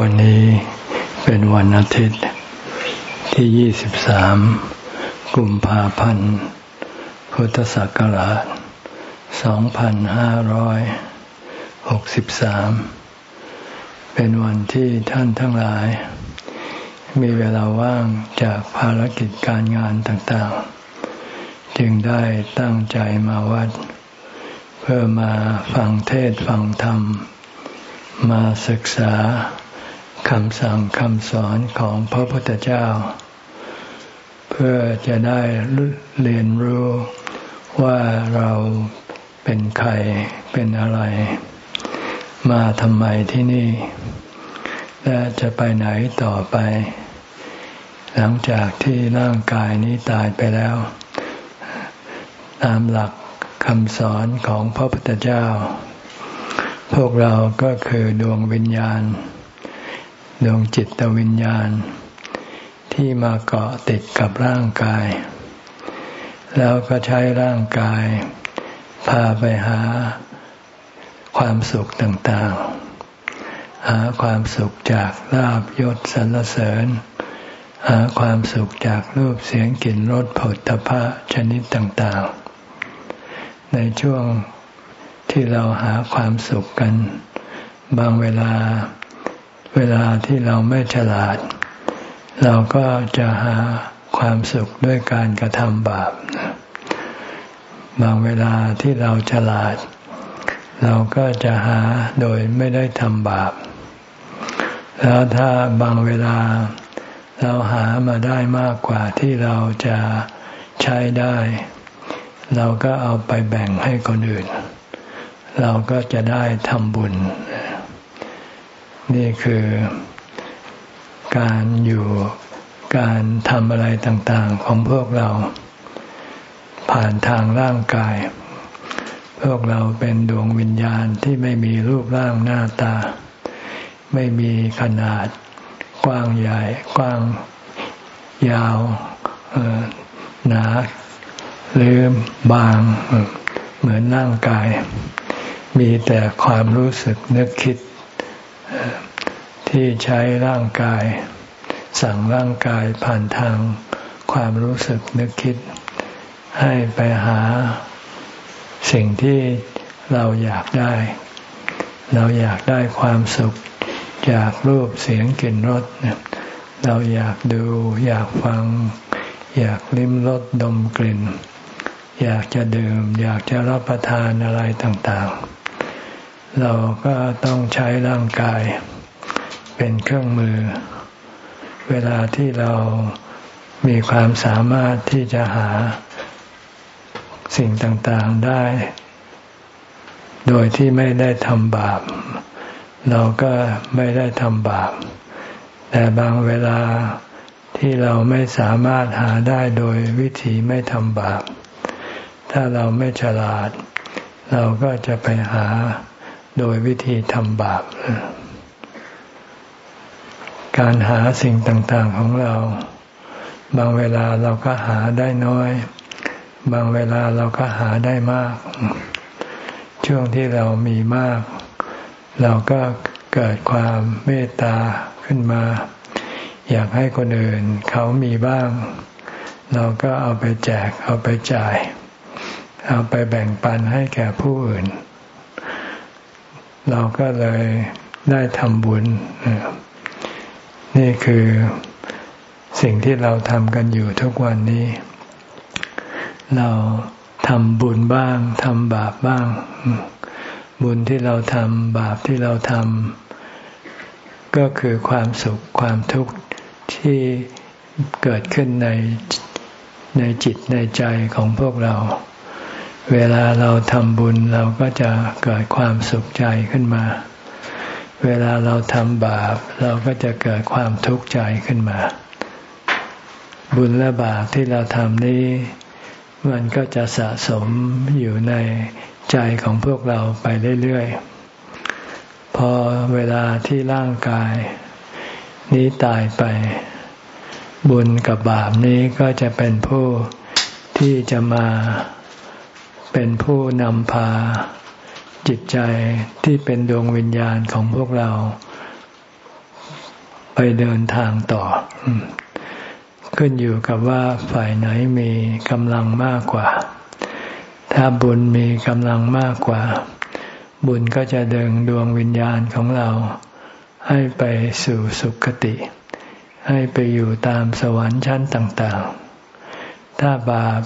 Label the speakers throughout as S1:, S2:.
S1: วันนี้เป็นวันอาทิตย์ที่ 23 กุมภาพันธ์ พุทธศักราช 2563 เป็นวันที่ท่านทั้งหลาย มีเวลาว่างจากภารกิจการงานต่างๆ จึงได้ตั้งใจมาวัด เพื่อมาฟังเทศฟังธรรม มาศึกษา คำสั่งคำสอนของพระพุทธเจ้า เพื่อจะได้เรียนรู้ว่าเราเป็นใครเป็นอะไร มาทำไมที่นี่ และจะไปไหนต่อไป หลังจากที่ร่างกายนี้ตายไปแล้ว ตามหลักคำสอนของพระพุทธเจ้า พวกเราก็คือดวงวิญญาณ ดวงจิตวิญญาณ ที่มาเกาะติดกับร่างกาย แล้วก็ใช้ร่างกาย พาไปหาความสุขต่างๆ หาความสุขจากลาบยศสรรเสริญ หาความสุขจากรูปเสียงกลิ่นรสผลตภะชนิดต่างๆ ในช่วงที่เราหาความสุขกัน บางเวลา เวลาที่เราไม่ฉลาด เราก็จะหาความสุขด้วยการกระทำบาปบางเวลาที่เราฉลาด เราก็จะหาโดยไม่ได้ทำบาป แล้วถ้าบางเวลาเราหามาได้มากกว่าที่เราจะใช้ได้ เราก็เอาไปแบ่งให้คนอื่น เราก็จะได้ทำบุญ นี่คือการอยู่การทำอะไรต่างๆ ของพวกเรา ผ่านทางร่างกาย พวกเราเป็นดวงวิญญาณที่ไม่มีรูปร่างหน้าตา ไม่มีขนาด กว้างใหญ่กว้างยาวหนาหรือบางเหมือนร่างกาย มีแต่ความรู้สึกนึกคิด ที่ใช้ร่างกาย สั่งร่างกายผ่านทางความรู้สึกนึกคิด ให้ไปหาสิ่งที่เราอยากได้ เราอยากได้ความสุขจากรูปเสียงกลิ่นรสเราอยากดูอยากฟัง อยากลิ้มรสดมกลิ่น อยากจะดื่ม อยากจะรับประทานอะไรต่างๆ เราก็ต้องใช้ร่างกาย เป็นเครื่องมือ เวลาที่เรามีความสามารถที่จะหาสิ่งต่างๆได้ โดยที่ไม่ได้ทำบาป เราก็ไม่ได้ทำบาป แต่บางเวลาที่เราไม่สามารถหาได้โดยวิธีไม่ทำบาป ถ้าเราไม่ฉลาด เราก็จะไปหา โดยวิธีทำบาป การหาสิ่งต่าง ๆของเรา บางเวลาเราก็หาได้น้อย บางเวลาเราก็หาได้มาก ช่วงที่เรามีมาก เราก็เกิดความเมตตาขึ้นมา อยากให้คนอื่นเขามีบ้าง เราก็เอาไปแจกเอาไปจ่าย เอาไปแบ่งปันให้แก่ผู้อื่น เราก็เลยได้ทำบุญ นี่คือสิ่งที่เราทำกันอยู่ทุกวันนี้ เราทำบุญบ้างทำบาปบ้าง บุญที่เราทำบาปที่เราทำก็คือความสุขความทุกข์ที่เกิดขึ้นในในจิตในใจของพวกเรา เวลาเราทำบุญเราก็จะเกิดความสุขใจขึ้นมา เวลาเราทำบาป เราก็จะเกิดความทุกข์ใจขึ้นมา บุญและบาปที่เราทำนี้ มันก็จะสะสมอยู่ในใจของพวกเราไปเรื่อยๆ พอเวลาที่ร่างกาย นี้ตายไป บุญกับบาปนี้ก็จะเป็นผู้ที่จะมา เป็นผู้นำพาจิตใจที่เป็นดวงวิญญาณของพวกเรา ไปเดินทางต่อ ขึ้นอยู่กับว่าฝ่ายไหนมีกำลังมากกว่า ถ้าบุญมีกำลังมากกว่า บุญก็จะดึงดวงวิญญาณของเรา ให้ไปสู่สุคติ ให้ไปอยู่ตามสวรรค์ชั้นต่าง ๆ ถ้าบาป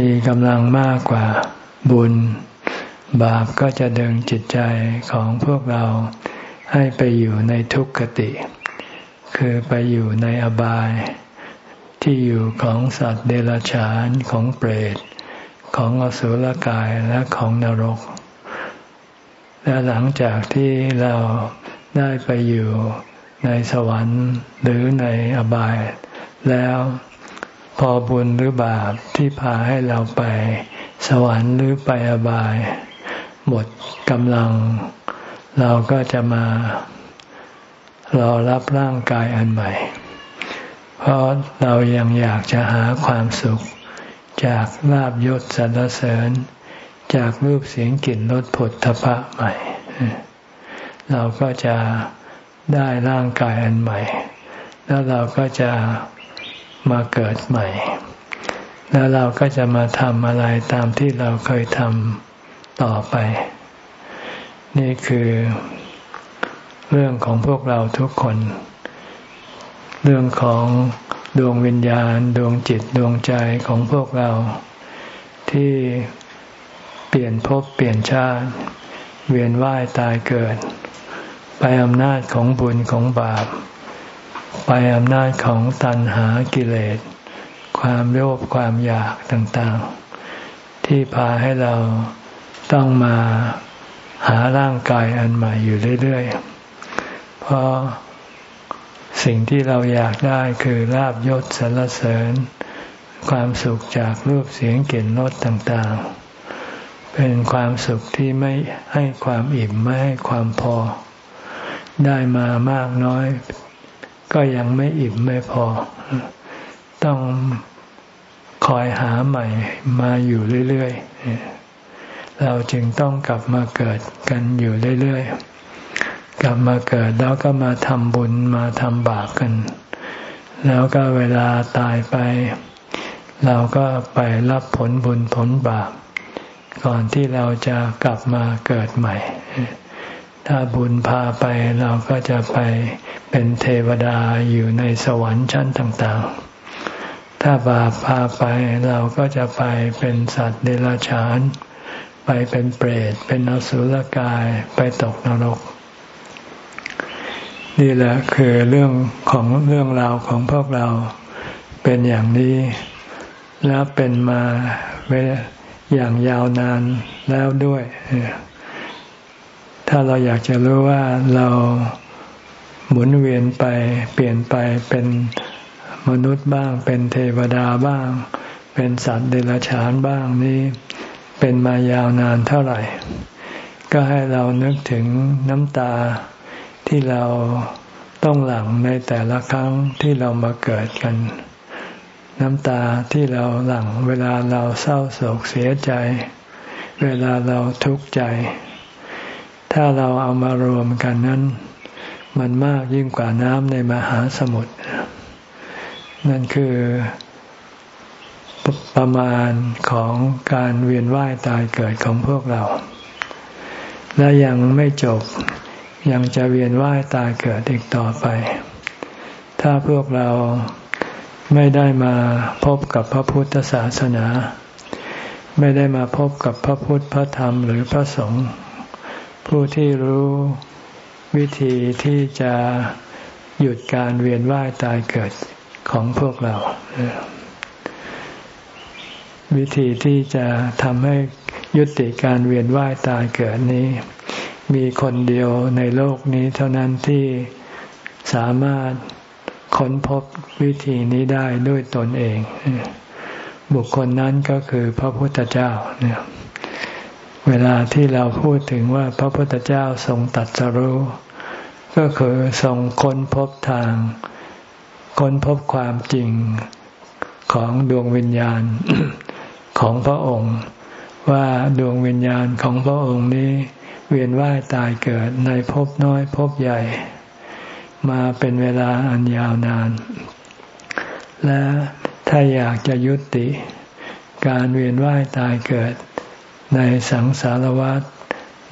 S1: มีกำลังมากกว่าบุญ บาปก็จะดึงจิตใจของพวกเราให้ไปอยู่ในทุกขติ คือไปอยู่ในอบาย ที่อยู่ของสัตว์เดรัจฉานของเปรต ของอสุรกายและของนรก และหลังจากที่เราได้ไปอยู่ในสวรรค์หรือในอบายแล้ว พอบุญหรือบาปที่พาให้เราไป สวรรค์หรือไปอบาย หมดกำลัง เราก็จะมารอรับร่างกายอันใหม่ เพราะเรายังอยากจะหาความสุข จากลาบยศสรรเสริญ จากรูปเสียงกลิ่นรสผลทพะใหม่ เราก็จะได้ร่างกายอันใหม่ แล้วเราก็จะ มาเกิดใหม่ แล้วเราก็จะมาทำอะไรตามที่เราเคยทำต่อไป นี่คือเรื่องของพวกเราทุกคน เรื่องของดวงวิญญาณ ดวงจิตดวงใจของพวกเรา ที่เปลี่ยนภพเปลี่ยนชาติ เวียนว่ายตายเกิด ไปอำนาจของบุญของบาป ไปอำนาจของตัณหากิเลส ความโลภความอยากต่างๆ ที่พาให้เราต้องมาหาร่างกายอันใหม่อยู่เรื่อยๆ เพราะสิ่งที่เราอยากได้คือลาบยศสรรเสริญ ความสุขจากรูปเสียงกลิ่นรสต่างๆ เป็นความสุขที่ไม่ให้ความอิ่มไม่ให้ความพอ ได้มามากน้อย ก็ยังไม่อิ่มไม่พอ ต้องคอยหาใหม่มาอยู่เรื่อยๆ เราจึงต้องกลับมาเกิดกันอยู่เรื่อยๆ กลับมาเกิดแล้วก็มาทำบุญมาทำบาปกัน แล้วก็เวลาตายไป เราก็ไปรับผลบุญผลบาป ก่อนที่เราจะกลับมาเกิดใหม่ ถ้าบุญพาไปเราก็จะไปเป็นเทวดาอยู่ในสวรรค์ชั้นต่างๆ ถ้าบาปพาไปเราก็จะไปเป็นสัตว์เดรัจฉาน ไปเป็นเปรต เป็นอสุรกายไปตกนรก นี่แหละคือเรื่องของเรื่องราวของพวกเราเป็นอย่างนี้แล้วเป็นมาอย่างยาวนานแล้วด้วย ถ้าเราอยากจะรู้ว่าเราหมุนเวียนไปเปลี่ยนไปเป็นมนุษย์บ้าง เป็นเทวดาบ้าง เป็นสัตว์เดรัจฉานบ้างนี้เป็นมายาวนานเท่าไหร่ ก็ให้เรานึกถึงน้ำตาที่เราต้องหลั่งในแต่ละครั้งที่เรามาเกิดกัน น้ำตาที่เราหลั่งเวลาเราเศร้าโศกเสียใจ เวลาเราทุกข์ใจ ถ้าเราเอามารวมกันนั้น มันมากยิ่งกว่าน้ำในมหาสมุทรนั่นคือประมาณของการเวียนว่ายตายเกิดของพวกเรา และยังไม่จบยังจะเวียนว่ายตายเกิดอีกต่อไป ถ้าพวกเราไม่ได้มาพบกับพระพุทธศาสนา ไม่ได้มาพบกับพระพุทธพระธรรมหรือพระสงฆ์ ผู้ที่รู้วิธีที่จะหยุดการเวียนว่ายตายเกิดของพวกเรา วิธีที่จะทำให้ยุติการเวียนว่ายตายเกิดนี้ มีคนเดียวในโลกนี้เท่านั้นที่สามารถค้นพบวิธีนี้ได้ด้วยตนเอง บุคคลนั้นก็คือพระพุทธเจ้าเนี่ย เวลาที่เราพูดถึงว่าพระพุทธเจ้าทรงตัดสรู้ ก็คือทรงค้นพบทาง ค้นพบความจริงของดวงวิญญาณของพระองค์ ว่าดวงวิญญาณของพระองค์นี้ เวียนว่ายตายเกิดในภพน้อยภพใหญ่ มาเป็นเวลาอันยาวนาน และถ้าอยากจะยุติ การเวียนว่ายตายเกิด ในสังสารวัฏ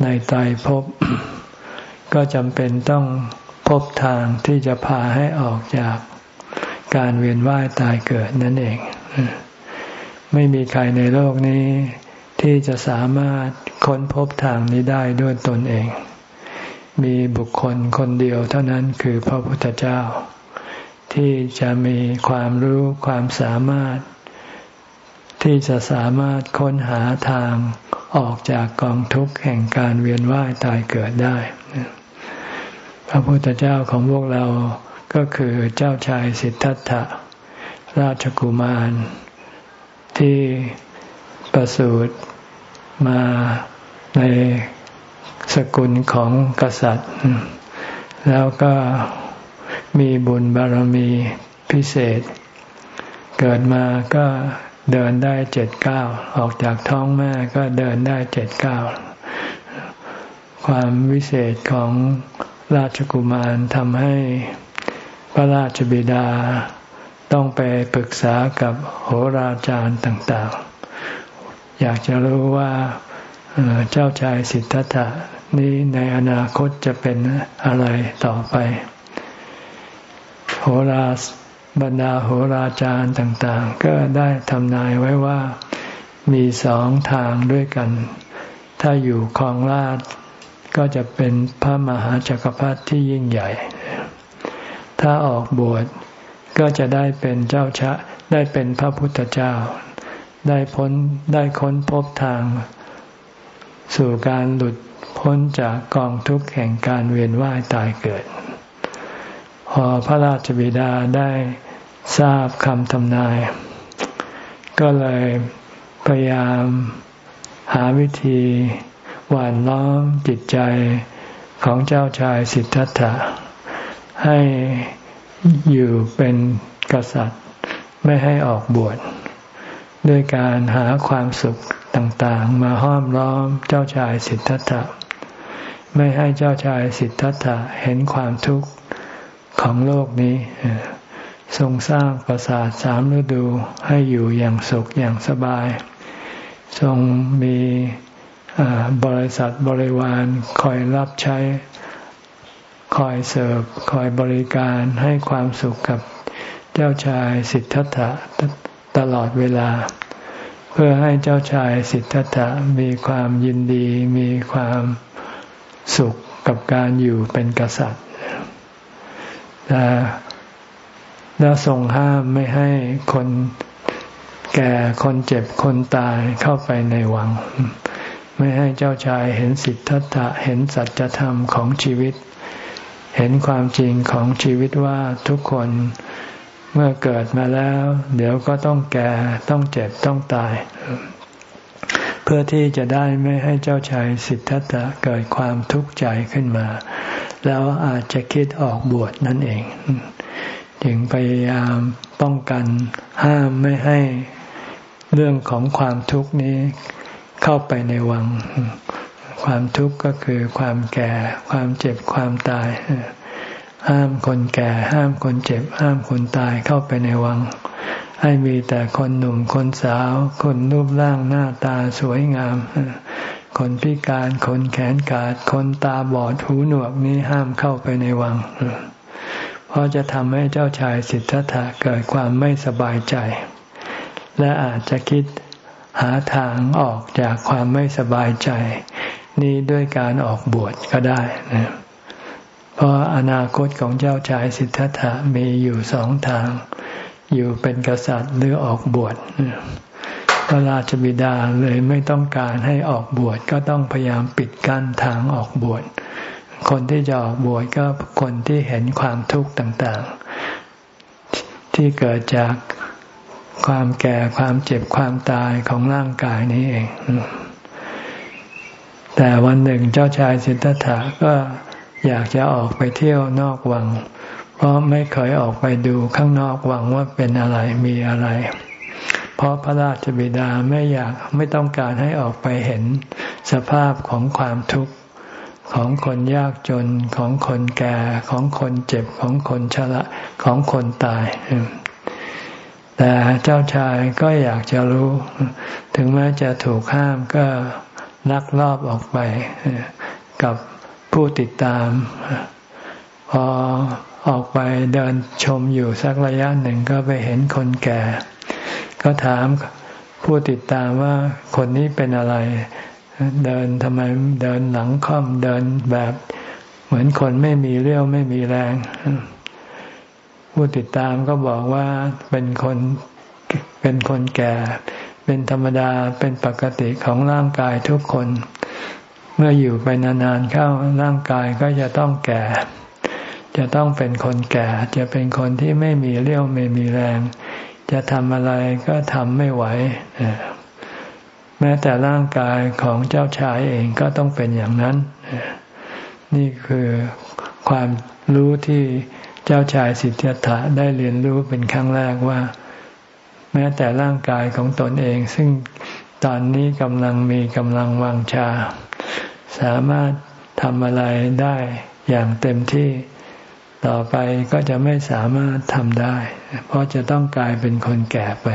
S1: ในตายภพก็จำเป็นต้องพบทางที่จะพาให้ออกจากการเวียนว่ายตายเกิดนั่นเอง ไม่มีใครในโลกนี้ ที่จะสามารถค้นพบทางนี้ได้ด้วยตนเอง มีบุคคลคนเดียวเท่านั้นคือพระพุทธเจ้า ที่จะมีความรู้ความสามารถ ที่จะสามารถค้นหาทางออกจากกองทุกข์แห่งการเวียนว่ายตายเกิดได้ พระพุทธเจ้าของพวกเราก็คือเจ้าชายสิทธัตถะราชกุมาร ที่ประสูติมาในสกุลของกษัตริย์ แล้วก็มีบุญบารมีพิเศษ เกิดมาก็ เดินได้เจ็ดเก้าออกจากท้องแม่ก็เดินได้เจ็ดเก้าความวิเศษของราชกุมารทำให้พระราชบิดาต้องไปปรึกษากับโหราจารย์ต่าง ๆ อยากจะรู้ว่าเจ้าชายสิทธัตถะนี้ในอนาคตจะเป็นอะไรต่อไป โหรา บรรดาโหราจารย์ต่างๆ ก็ได้ทำนายไว้ว่ามีสองทางด้วยกัน ถ้าอยู่ครองราชก็จะเป็นพระมหาจักรพรรดิที่ยิ่งใหญ่ ถ้าออกบวชก็จะได้เป็นเจ้าชะ ได้เป็นพระพุทธเจ้า ได้พ้นได้ค้นพบทาง สู่การหลุดพ้นจากกองทุกข์แห่งการเวียนว่ายตายเกิด พอพระราชบิดาได้ทราบคำทำนาย ก็เลยพยายามหาวิธีหวานล้อมจิตใจของเจ้าชายสิทธัตถะ ให้อยู่เป็นกษัตริย์ไม่ให้ออกบวชด้วยการหาความสุขต่างๆ มาห้อมล้อมเจ้าชายสิทธัตถะ ไม่ให้เจ้าชายสิทธัตถะเห็นความทุกข์ ของโลกนี้ ทรงสร้างปราสาทสามฤดูให้อยู่อย่างสุขอย่างสบาย ทรงมีบริษัทบริวารคอยรับใช้ คอยเสิร์ฟคอยบริการให้ความสุขกับเจ้าชายสิทธัตถะตลอดเวลา เพื่อให้เจ้าชายสิทธัตถะมีความยินดีมีความสุขกับการอยู่เป็นกษัตริย์ แต่แล้วทรงห้ามไม่ให้คนแก่คนเจ็บคนตายเข้าไปในวัง ไม่ให้เจ้าชายเห็นสิทธัตถะเห็นสัจธรรมของชีวิต เห็นความจริงของชีวิตว่าทุกคนเมื่อเกิดมาแล้ว เดี๋ยวก็ต้องแก่ต้องเจ็บต้องตาย เพื่อที่จะได้ไม่ให้เจ้าชายสิทธัตถะเกิดความทุกข์ใจขึ้นมา แล้วอาจจะคิดออกบวชนั่นเองจึงพยายามป้องกันห้ามไม่ให้เรื่องของความทุกข์นี้เข้าไปในวัง ความทุกข์ก็คือความแก่ ความเจ็บความตาย ห้ามคนแก่ ห้ามคนเจ็บ ห้ามคนตายเข้าไปในวัง ให้มีแต่คนหนุ่มคนสาว คนรูปร่างหน้าตาสวยงาม คนพิการ คนแขนขาด คนตาบอดหูหนวกนี้ห้ามเข้าไปในวัง เพราะจะทำให้เจ้าชายสิทธัตถะเกิดความไม่สบายใจ และอาจจะคิดหาทางออกจากความไม่สบายใจ นี้ด้วยการออกบวชก็ได้นะเพราะอนาคตของเจ้าชายสิทธัตถะมีอยู่สองทาง อยู่เป็นกษัตริย์หรือออกบวช พระราชบิดาเลยไม่ต้องการให้ออกบวชก็ต้องพยายามปิดกั้นทางออกบวช คนที่จะออกบวชก็คนที่เห็นความทุกข์ต่างๆ ที่เกิดจากความแก่ความเจ็บความตายของร่างกายนี้เอง แต่วันหนึ่งเจ้าชายสิทธัตถะก็อยากจะออกไปเที่ยวนอกวัง เพราะไม่เคยออกไปดูข้างนอกวังว่าเป็นอะไรมีอะไร ราะพระราชบิดาไม่อยากไม่ต้องการให้ออกไปเห็นสภาพของความทุกข์ของคนยากจนของคนแก่ของคนเจ็บของคนชราของคนตาย แต่เจ้าชายก็อยากจะรู้ ถึงแม้จะถูกห้ามก็ลักลอบออกไปกับผู้ติดตาม พอออกไปเดินชมอยู่สักระยะหนึ่งก็ไปเห็นคนแก่ ก็ถามผู้ติดตามว่าคนนี้เป็นอะไร เดินทำไมเดินหลังค่อมเดินแบบ เหมือนคนไม่มีเรี่ยวไม่มีแรง ผู้ติดตามก็บอกว่าเป็นคนเป็นคนแก่ เป็นธรรมดาเป็นปกติของร่างกายทุกคน เมื่ออยู่ไปนานๆเข้าร่างกายก็จะต้องแก่ จะต้องเป็นคนแก่ จะเป็นคนที่ไม่มีเรี่ยวไม่มีแรง จะทำอะไรก็ทำไม่ไหวแม้แต่ร่างกายของเจ้าชายเองก็ต้องเป็นอย่างนั้น นี่คือความรู้ที่เจ้าชายสิทธัตถะได้เรียนรู้เป็นครั้งแรกว่า แม้แต่ร่างกายของตนเอง ซึ่งตอนนี้กำลังมีกำลังวังชา สามารถทำอะไรได้อย่างเต็มที่ ต่อไปก็จะไม่สามารถทำได้ เพราะจะต้องกลายเป็นคนแก่ไป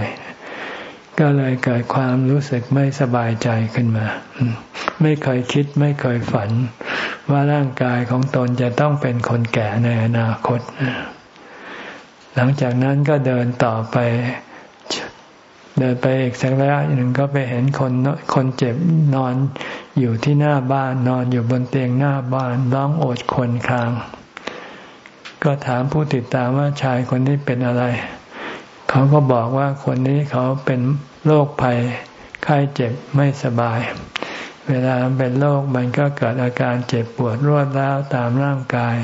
S1: ก็เลยเกิดความรู้สึกไม่สบายใจขึ้นมา ไม่เคยคิดไม่เคยฝัน ว่าร่างกายของตนจะต้องเป็นคนแก่ในอนาคต หลังจากนั้นก็เดินต่อไป เดินไปอีกสักระยะหนึ่งก็ไปเห็นคนคนเจ็บนอนอยู่ที่หน้าบ้านนอนอยู่บนเตียงหน้าบ้านร้องโอดคนคาง ก็ถามผู้ติดตามว่าชายคนนี้เป็นอะไร เขาก็บอกว่าคนนี้เขาเป็นโรคภัยไข้เจ็บไม่สบาย เวลาเป็นโรคมันก็เกิดอาการเจ็บปวดรวดร้าวตามร่างกาย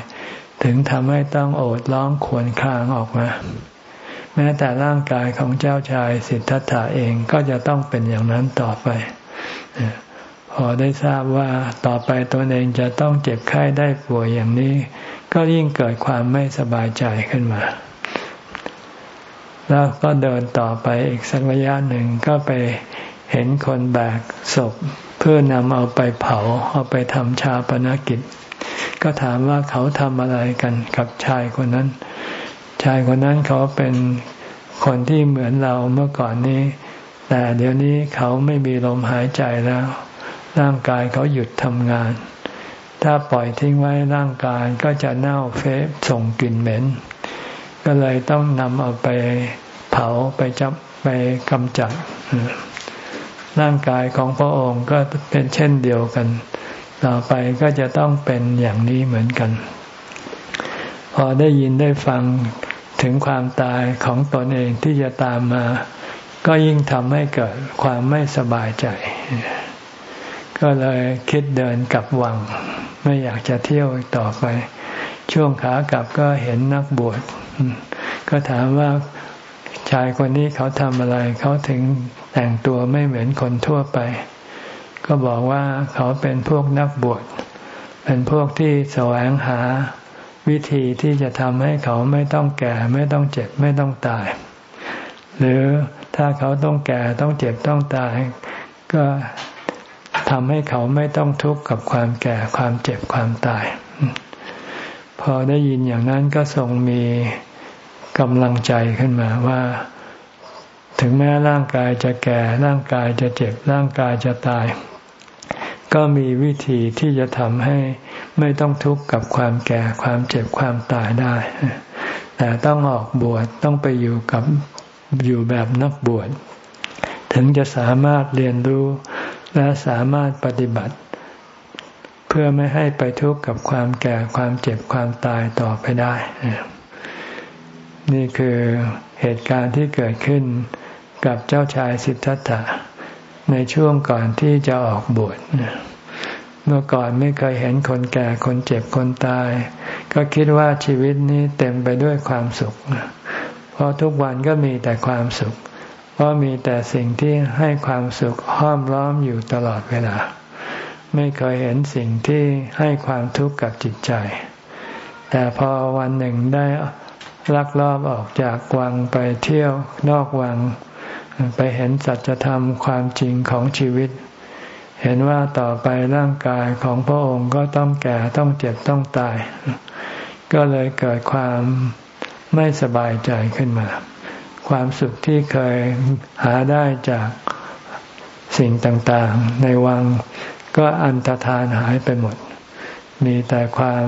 S1: ถึงทำให้ต้องโอดร้องขวนคางออกมา แม้แต่ร่างกายของเจ้าชายสิทธัตถะเองก็จะต้องเป็นอย่างนั้นต่อไปพอได้ทราบว่าต่อไปตัวเองจะต้องเจ็บไข้ได้ป่วยอย่างนี้ ก็ยิ่งเกิดความไม่สบายใจขึ้นมา แล้วก็เดินต่อไปอีกสักระยะหนึ่งก็ไปเห็นคนแบกศพเพื่อนำเอาไปเผาเอาไปทำชาปนกิจ ก็ถามว่าเขาทำอะไรกันกับชายคนนั้น ชายคนนั้นเขาเป็นคนที่เหมือนเราเมื่อก่อนนี้ แต่เดี๋ยวนี้เขาไม่มีลมหายใจแล้ว ร่างกายเขาหยุดทำงาน ถ้าปล่อยทิ้งไว้ร่างกายก็จะเน่าเฟะส่งกลิ่นเหม็น ก็เลยต้องนำเอาไปเผาไปจับไปกำจัด ร่างกายของพระองค์ก็เป็นเช่นเดียวกัน ต่อไปก็จะต้องเป็นอย่างนี้เหมือนกัน พอได้ยินได้ฟังถึงความตายของตนเองที่จะตามมา ก็ยิ่งทำให้เกิดความไม่สบายใจ ก็เลยคิดเดินกลับวัง ไม่อยากจะเที่ยวต่อไป ช่วงขากลับก็เห็นนักบวชก็ถามว่าชายคนนี้เขาทำอะไร เขาถึงแต่งตัวไม่เหมือนคนทั่วไป ก็บอกว่าเขาเป็นพวกนักบวชเป็นพวกที่แสวงหาวิธีที่จะทำให้เขาไม่ต้องแก่ไม่ต้องเจ็บไม่ต้องตาย หรือถ้าเขาต้องแก่ต้องเจ็บต้องตาย ก็ ทำให้เขาไม่ต้องทุกข์กับความแก่ความเจ็บความตาย พอได้ยินอย่างนั้นก็ทรงมีกำลังใจขึ้นมาว่า ถึงแม้ร่างกายจะแก่ร่างกายจะเจ็บร่างกายจะตาย ก็มีวิธีที่จะทำให้ไม่ต้องทุกข์กับความแก่ความเจ็บความตายได้ แต่ต้องออกบวชต้องไปอยู่กับอยู่แบบนักบวชถึงจะสามารถเรียนรู้ และสามารถปฏิบัติ เพื่อไม่ให้ไปทุกข์กับความแก่ความเจ็บความตายต่อไปได้ นี่คือเหตุการณ์ที่เกิดขึ้นกับเจ้าชายสิทธัตถะในช่วงก่อนที่จะออกบวชเมื่อก่อนไม่เคยเห็นคนแก่คนเจ็บคนตาย ก็คิดว่าชีวิตนี้เต็มไปด้วยความสุข เพราะทุกวันก็มีแต่ความสุข เพราะมีแต่สิ่งที่ให้ความสุขห้อมล้อมอยู่ตลอดเวลา ไม่เคยเห็นสิ่งที่ให้ความทุกข์กับจิตใจ แต่พอวันหนึ่งได้ลักลอบออกจากวังไปเที่ยวนอกวัง ไปเห็นสัจธรรมความจริงของชีวิต เห็นว่าต่อไปร่างกายของพระองค์ก็ต้องแก่ต้องเจ็บต้องตาย ก็เลยเกิดความไม่สบายใจขึ้นมา ความสุขที่เคยหาได้จากสิ่งต่างๆ ในวังก็อันตรธานหายไปหมด มีแต่ความ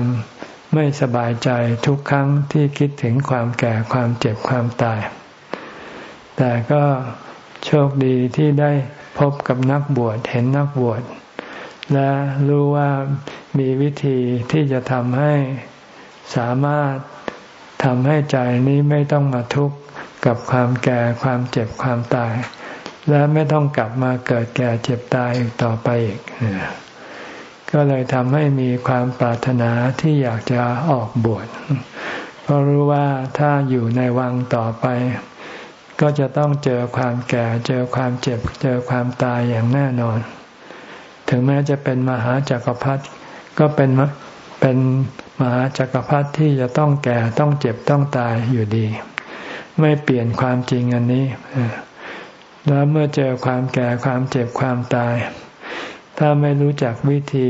S1: ไม่สบายใจทุกครั้งที่คิดถึงความแก่ความเจ็บความตาย แต่ก็โชคดีที่ได้พบกับนักบวชเห็นนักบวชและรู้ว่ามีวิธีที่จะทำให้สามารถทำให้ใจนี้ไม่ต้องมาทุกข์ กับความแก่ความเจ็บความตาย และไม่ต้องกลับมาเกิดแก่เจ็บตายอีกต่อไปอีก ก็เลยทำให้มีความปรารถนาที่อยากจะออกบวชเพราะรู้ว่าถ้าอยู่ในวังต่อไป ก็จะต้องเจอความแก่เจอความเจ็บ เจอความตายอย่างแน่นอน ถึงแม้จะเป็นมหาจักรพรรดิก็เป็นเป็นมหาจักรพรรดิที่จะต้องแก่ต้องเจ็บต้องตายอยู่ดี ไม่เปลี่ยนความจริงอันนี้แล้วเมื่อเจอความแก่ความเจ็บความตาย ถ้าไม่รู้จักวิธี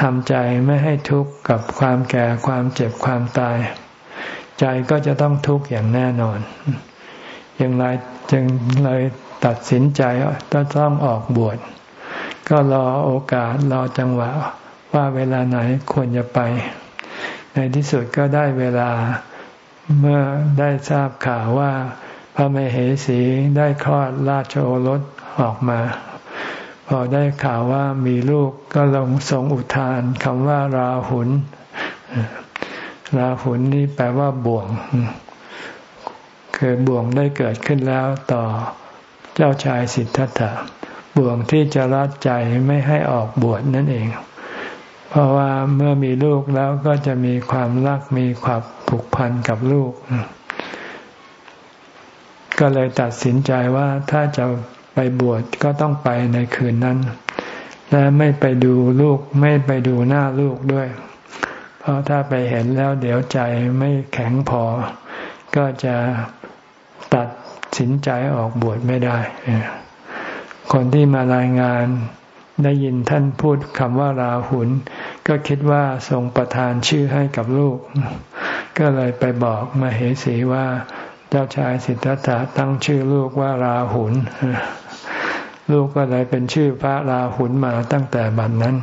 S1: ทำใจไม่ให้ทุกข์กับความแก่ความเจ็บความตาย ใจก็จะต้องทุกข์อย่างแน่นอนอย่างไรจึงเลยตัดสินใจจะต้องออกบวชก็รอโอกาสรอจังหวะว่าเวลาไหนควรจะไป ในที่สุดก็ได้เวลา เมื่อได้ทราบข่าวว่าพระมเหสีได้คลอดราชโอรสออกมา พอได้ข่าวว่ามีลูกก็ลงทรงอุทานคำว่าราหุนราหุนนี่แปลว่าบ่วง คือบ่วงได้เกิดขึ้นแล้วต่อเจ้าชายสิทธัตถะบ่วงที่จะรัดใจไม่ให้ออกบวชนั่นเอง เพราะว่าเมื่อมีลูกแล้วก็จะมีความรักมีความผูกพันกับลูก ก็เลยตัดสินใจว่าถ้าจะไปบวชก็ต้องไปในคืนนั้น และไม่ไปดูลูกไม่ไปดูหน้าลูกด้วย เพราะถ้าไปเห็นแล้วเดี๋ยวใจไม่แข็งพอ ก็จะตัดสินใจออกบวชไม่ได้ คนที่มารายงาน ได้ยินท่านพูดคำว่าราหุนก็คิดว่าทรงประทานชื่อให้กับลูก ก็เลยไปบอกมาเหสีว่า เจ้าชายสิทธัตถะตั้งชื่อลูกว่าราหุนลูกก็เลยเป็นชื่อพระราหุลมาตั้งแต่บัดนนั้น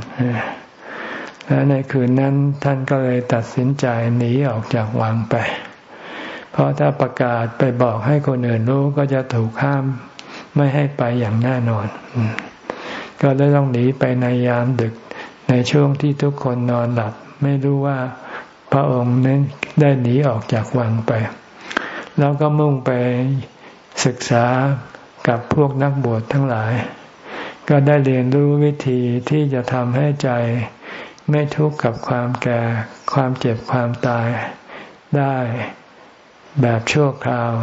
S1: และในคืนนั้นท่านก็เลยตัดสินใจหนีออกจากวังไป เพราะถ้าประกาศไปบอกให้คนอื่นรู้ก็จะถูกห้ามไม่ให้ไปอย่างแน่นอน ก็เลยต้องหนีไปในยามดึก ในช่วงที่ทุกคนนอนหลับ ไม่รู้ว่าพระองค์นั้นได้หนีออกจากวังไป แล้วก็มุ่งไปศึกษากับพวกนักบวชทั้งหลาย ก็ได้เรียนรู้วิธีที่จะทำให้ใจไม่ทุกข์กับความแก่ ความเจ็บความตายได้แบบชั่วคราว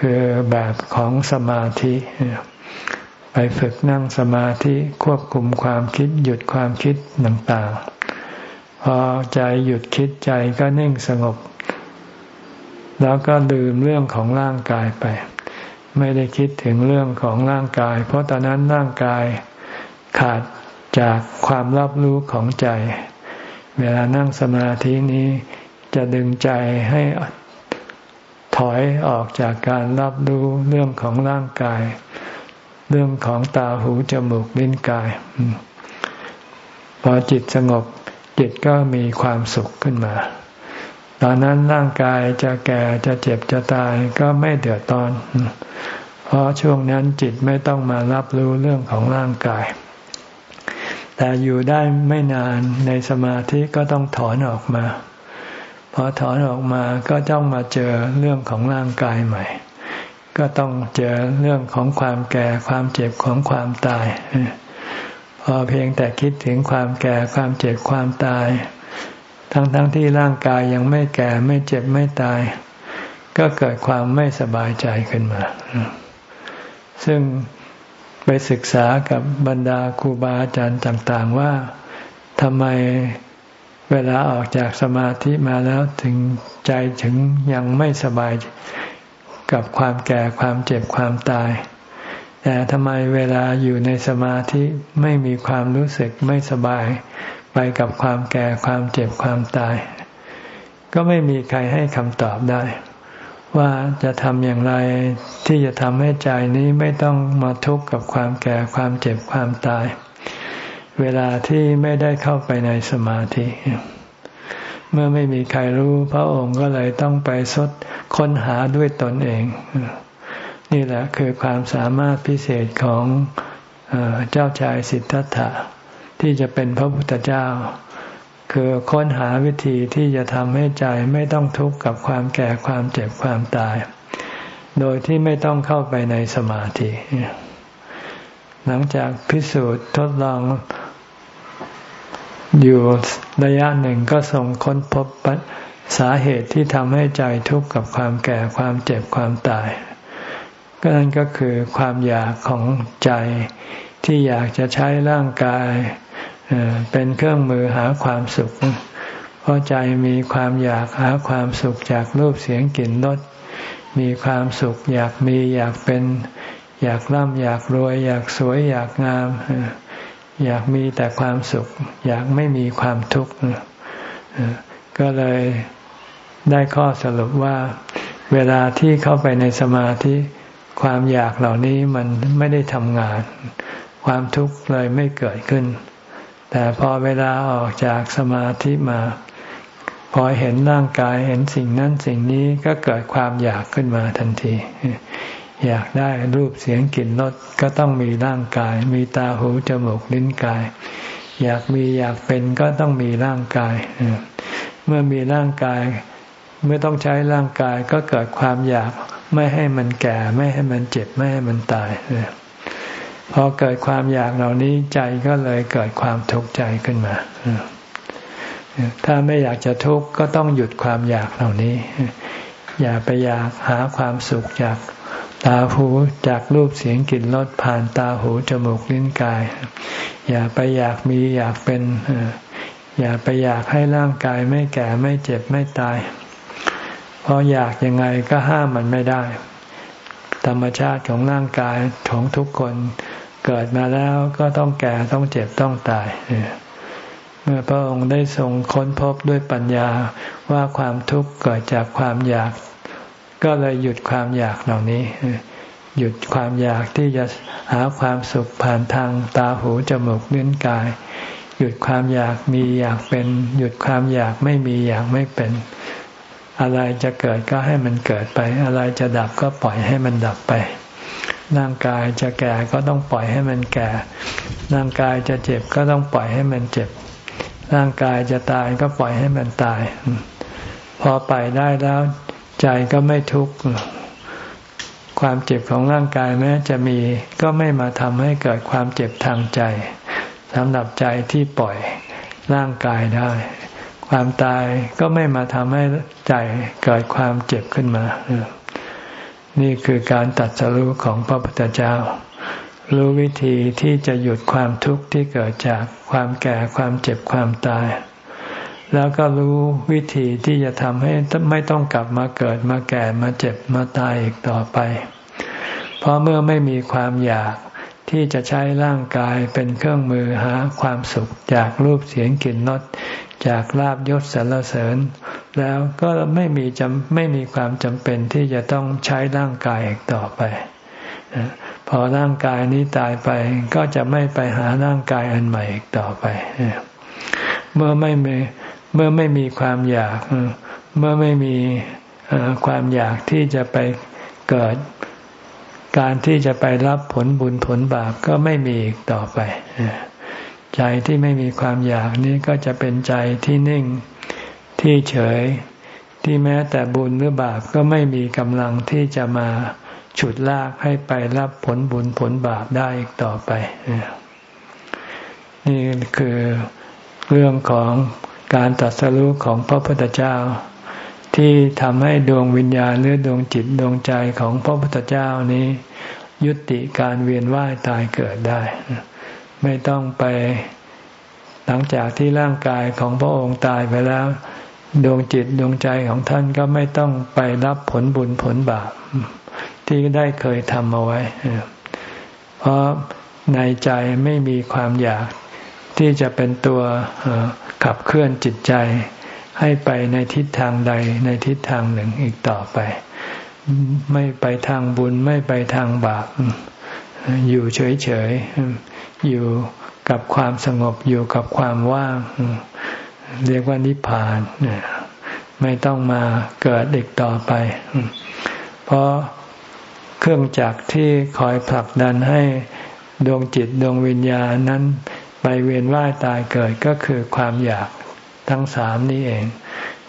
S1: คือแบบของสมาธิ ไปฝึกนั่งสมาธิควบคุมความคิดหยุดความคิดต่างๆ พอใจหยุดคิดใจก็นิ่งสงบ แล้วก็ลืมเรื่องของร่างกายไป ไม่ได้คิดถึงเรื่องของร่างกาย เพราะตอนนั้นร่างกายขาดจากความรับรู้ของใจ เวลานั่งสมาธินี้จะดึงใจให้ถอยออกจากการรับรู้เรื่องของร่างกาย เรื่องของตาหูจมูกลิ้นกาย พอจิตสงบจิตก็มีความสุขขึ้นมา ตอนนั้นร่างกายจะแก่จะเจ็บจะตายก็ไม่เดือดร้อน เพราะช่วงนั้นจิตไม่ต้องมารับรู้เรื่องของร่างกาย แต่อยู่ได้ไม่นานในสมาธิก็ต้องถอนออกมา พอถอนออกมาก็ต้องมาเจอเรื่องของร่างกายใหม่ ก็ต้องเจอเรื่องของความแก่ความเจ็บของความตาย พอเพียงแต่คิดถึงความแก่ความเจ็บความตาย ทั้งๆทที่ร่างกายยังไม่แก่ไม่เจ็บไม่ตาย ก็เกิดความไม่สบายใจขึ้นมา ซึ่งไปศึกษากับบรรดาครูบาอาจารย์ต่างๆว่าทำไมเวลาออกจากสมาธิมาแล้วถึงใจถึงยังไม่สบาย กับความแก่ความเจ็บความตาย แต่ทำไมเวลาอยู่ในสมาธิไม่มีความรู้สึกไม่สบาย ไปกับความแก่ความเจ็บความตาย ก็ไม่มีใครให้คำตอบได้ ว่าจะทำอย่างไรที่จะทำให้ใจนี้ไม่ต้องมาทุกข์กับความแก่ความเจ็บความตาย เวลาที่ไม่ได้เข้าไปในสมาธิ เมื่อไม่มีใครรู้ พระองค์ก็เลยต้องไปสดค้นหาด้วยตนเอง นี่แหละคือความสามารถพิเศษของเจ้าชายสิทธัตถะที่จะเป็นพระพุทธเจ้า คือค้นหาวิธีที่จะทำให้ใจไม่ต้องทุกข์กับความแก่ความเจ็บความตาย โดยที่ไม่ต้องเข้าไปในสมาธิ หลังจากพิสูจน์ทดลอง อยู่ระยะหนึ่งก็ส่งค้นพบสาเหตุที่ทำให้ใจทุกข์กับความแก่ความเจ็บความตาย ก็นั่นก็คือความอยากของใจที่อยากจะใช้ร่างกายเป็นเครื่องมือหาความสุข เพราะใจมีความอยากหาความสุขจากรูปเสียงกลิ่นรสมีความสุข อยากมีอยากเป็น อยากร่ำอยากรวย อยากสวยอยากงาม อยากมีแต่ความสุข อยากไม่มีความทุกข์ก็เลยได้ข้อสรุปว่า เวลาที่เข้าไปในสมาธิความอยากเหล่านี้มันไม่ได้ทำงาน ความทุกข์เลยไม่เกิดขึ้น แต่พอเวลาออกจากสมาธิมา พอเห็นร่างกายเห็นสิ่งนั้นสิ่งนี้ก็เกิดความอยากขึ้นมาทันที อยากได้รูปเสียงกลิ่นรสก็ต้องมีร่างกาย มีตาหูจมูกลิ้นกาย อยากมีอยากเป็นก็ต้องมีร่างกาย เมื่อมีร่างกาย เมื่อต้องใช้ร่างกายก็เกิดความอยากไม่ให้มันแก่ ไม่ให้มันเจ็บ ไม่ให้มันตายพอเกิดความอยากเหล่านี้ใจก็เลยเกิดความทุกข์ใจขึ้นมาถ้าไม่อยากจะทุกข์ก็ต้องหยุดความอยากเหล่านี้ อย่าไปอยากหาความสุขจาก ตาหูจากรูปเสียงกลิ่นรสผ่านตาหูจมูกลิ้นกาย อย่าไปอยากมีอยากเป็น อย่าไปอยากให้ร่างกายไม่แก่ไม่เจ็บไม่ตายพราะอยากยังไงก็ห้ามมันไม่ได้ ธรรมชาติของร่างกายของทุกคนเกิดมาแล้วก็ต้องแก่ต้องเจ็บต้องตายเมื่อพระองค์ได้ทรงค้นพบด้วยปัญญาว่าความทุกข์เกิดจากความอยาก ก็เลยหยุดความอยากเหล่านี้ หยุดความอยากที่จะหาความสุขผ่านทางตาหูจมูกเนื้อกาย หยุดความอยากมีอยากเป็น หยุดความอยากไม่มีอยากไม่เป็น อะไรจะเกิดก็ให้มันเกิดไป อะไรจะดับก็ปล่อยให้มันดับไปร่างกายจะแก่ก็ต้องปล่อยให้มันแก่ ร่างกายจะเจ็บก็ต้องปล่อยให้มันเจ็บ ร่างกายจะตายก็ปล่อยให้มันตาย พอไปได้แล้ว ใจก็ไม่ทุกข์ความเจ็บของร่างกายแม้จะมีก็ไม่มาทำให้เกิดความเจ็บทางใจสำหรับใจที่ปล่อยร่างกายได้ ความตายก็ไม่มาทำให้ใจเกิดความเจ็บขึ้นมา นี่คือการตัดสรู้ของพระพุทธเจ้า รู้วิธีที่จะหยุดความทุกข์ที่เกิดจากความแก่ความเจ็บความตาย แล้วก็รู้วิธีที่จะทำให้ไม่ต้องกลับมาเกิดมาแก่มาเจ็บมาตายอีกต่อไป เพราะเมื่อไม่มีความอยากที่จะใช้ร่างกายเป็นเครื่องมือหาความสุขจากรูปเสียงกลิ่นรสจากลาบยศสรรเสริญ แล้วก็ไม่มีจำไม่มีความจำเป็นที่จะต้องใช้ร่างกายอีกต่อไป พอร่างกายนี้ตายไปก็จะไม่ไปหาร่างกายอันใหม่อีกต่อไป เมื่อไม่มี เมื่อไม่มีความอยาก เมื่อไม่มีความอยากที่จะไปเกิด การที่จะไปรับผลบุญผลบาปก็ไม่มีอีกต่อไป ใจที่ไม่มีความอยากนี้ก็จะเป็นใจที่นิ่งที่เฉยที่แม้แต่บุญหรือบาปก็ไม่มีกำลังที่จะมาฉุดลากให้ไปรับผลบุญผลบาปได้อีกต่อไป นี่คือเรื่องของ การตัดสรุปของพระพุทธเจ้า ที่ทำให้ดวงวิญญาณหรือดวงจิตดวงใจของพระพุทธเจ้านี้ ยุติการเวียนว่ายตายเกิดได้ ไม่ต้องไปหลังจากที่ร่างกายของพระองค์ตายไปแล้ว ดวงจิตดวงใจของท่านก็ไม่ต้องไปรับผลบุญผลบาปที่ได้เคยทำเอาไว้ เพราะในใจไม่มีความอยาก ที่จะเป็นตัวขับเคลื่อนจิตใจ ให้ไปในทิศทางใดในทิศทางหนึ่งอีกต่อไป ไม่ไปทางบุญไม่ไปทางบาปอยู่เฉยๆอยู่กับความสงบอยู่กับความว่าง เรียกว่านิพพานไม่ต้องมาเกิดอีกต่อไป เพราะเครื่องจักรที่คอยผลักดันให้ดวงจิตดวงวิญญาณนั้น ไปเวียนว่ายตายเกิดก็คือความอยากทั้งสามนี้เอง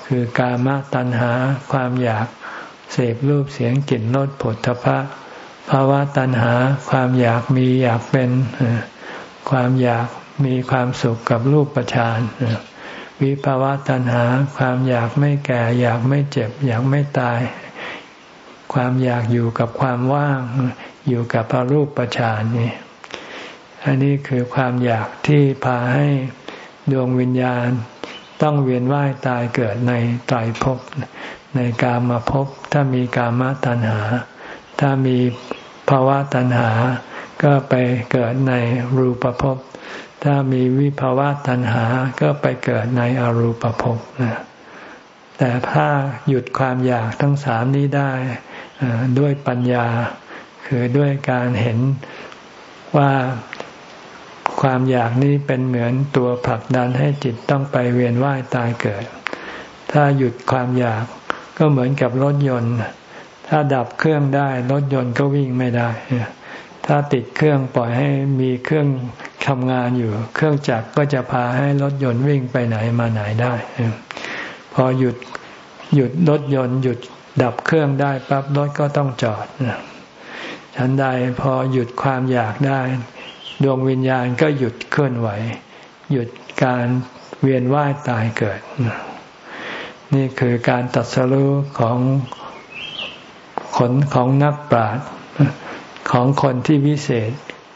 S1: คือกามตัณหา ความอยากเสพรูปเสียงกลิ่นรสผลทพะภาวะตัณหา ความอยากมีอยากเป็น ความอยากมีความสุขกับรูปประชานวิภาวะตัณหา ความอยากไม่แก่ อยากไม่เจ็บ อยากไม่ตาย ความอยากอยู่กับความว่าง อยู่กับอรูปประชานนี่ อันนี้คือความอยากที่พาให้ดวงวิญญาณ ต้องเวียนว่ายตายเกิดในไตรภพในกามาภพถ้ามีกามตัณหา ถ้ามีภาวะตัณหา ก็ไปเกิดในรูปภพถ้ามีวิภาวะตัณหา ก็ไปเกิดในอรูปภพนะแต่ถ้าหยุดความอยากทั้งสามนี้ได้ด้วยปัญญา คือด้วยการเห็นว่า ความอยากนี้เป็นเหมือนตัวผลักดันให้จิตต้องไปเวียนว่ายตายเกิด ถ้าหยุดความอยากก็เหมือนกับรถยนต์ ถ้าดับเครื่องได้รถยนต์ก็วิ่งไม่ได้ ถ้าติดเครื่องปล่อยให้มีเครื่องทำงานอยู่ เครื่องจักรก็จะพาให้รถยนต์วิ่งไปไหนมาไหนได้ พอหยุดหยุดรถยนต์ หยุดดับเครื่องได้ปั๊บรถก็ต้องจอดฉันใดพอหยุดความอยากได้ ดวงวิญญาณก็หยุดเคลื่อนไหว หยุดการเวียนว่ายตายเกิด นี่คือการตัดสู้ของขนของนักปราชญ์ของคนที่วิเศษ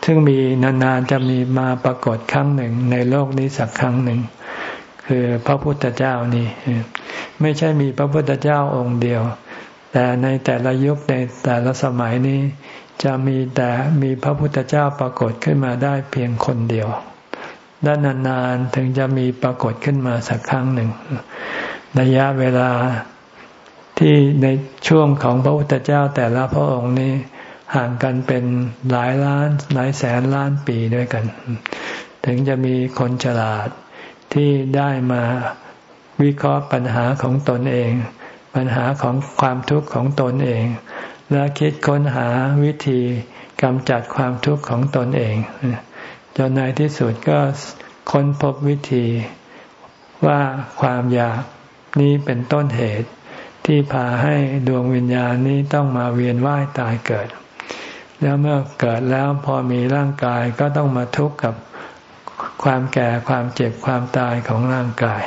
S1: ซึ่งมีนานๆจะมีมาปรากฏครั้งหนึ่งในโลกนี้สักครั้งหนึ่ง คือพระพุทธเจ้านี่ ไม่ใช่มีพระพุทธเจ้าองค์เดียว แต่ในแต่ละยุคในแต่ละสมัยนี้ จะมีแต่มีพระพุทธเจ้าปรากฏขึ้นมาได้เพียงคนเดียวด้านนานๆถึงจะมีปรากฏขึ้นมาสักครั้งหนึ่งระยะเวลาที่ในช่วงของพระพุทธเจ้าแต่ละพระองค์นี้ห่างกันเป็นหลายล้านหลายแสนล้านปีด้วยกัน ถึงจะมีคนฉลาดที่ได้มาวิเคราะห์ปัญหาของตนเอง ปัญหาของความทุกข์ของตนเอง และคิดค้นหาวิธีกำจัดความทุกข์ของตนเอง จนในที่สุดก็ค้นพบวิธีว่าความอยากนี้เป็นต้นเหตุที่พาให้ดวงวิญญาณนี้ต้องมาเวียนว่ายตายเกิด แล้วเมื่อเกิดแล้วพอมีร่างกายก็ต้องมาทุกข์กับความแก่ความเจ็บความตายของร่างกาย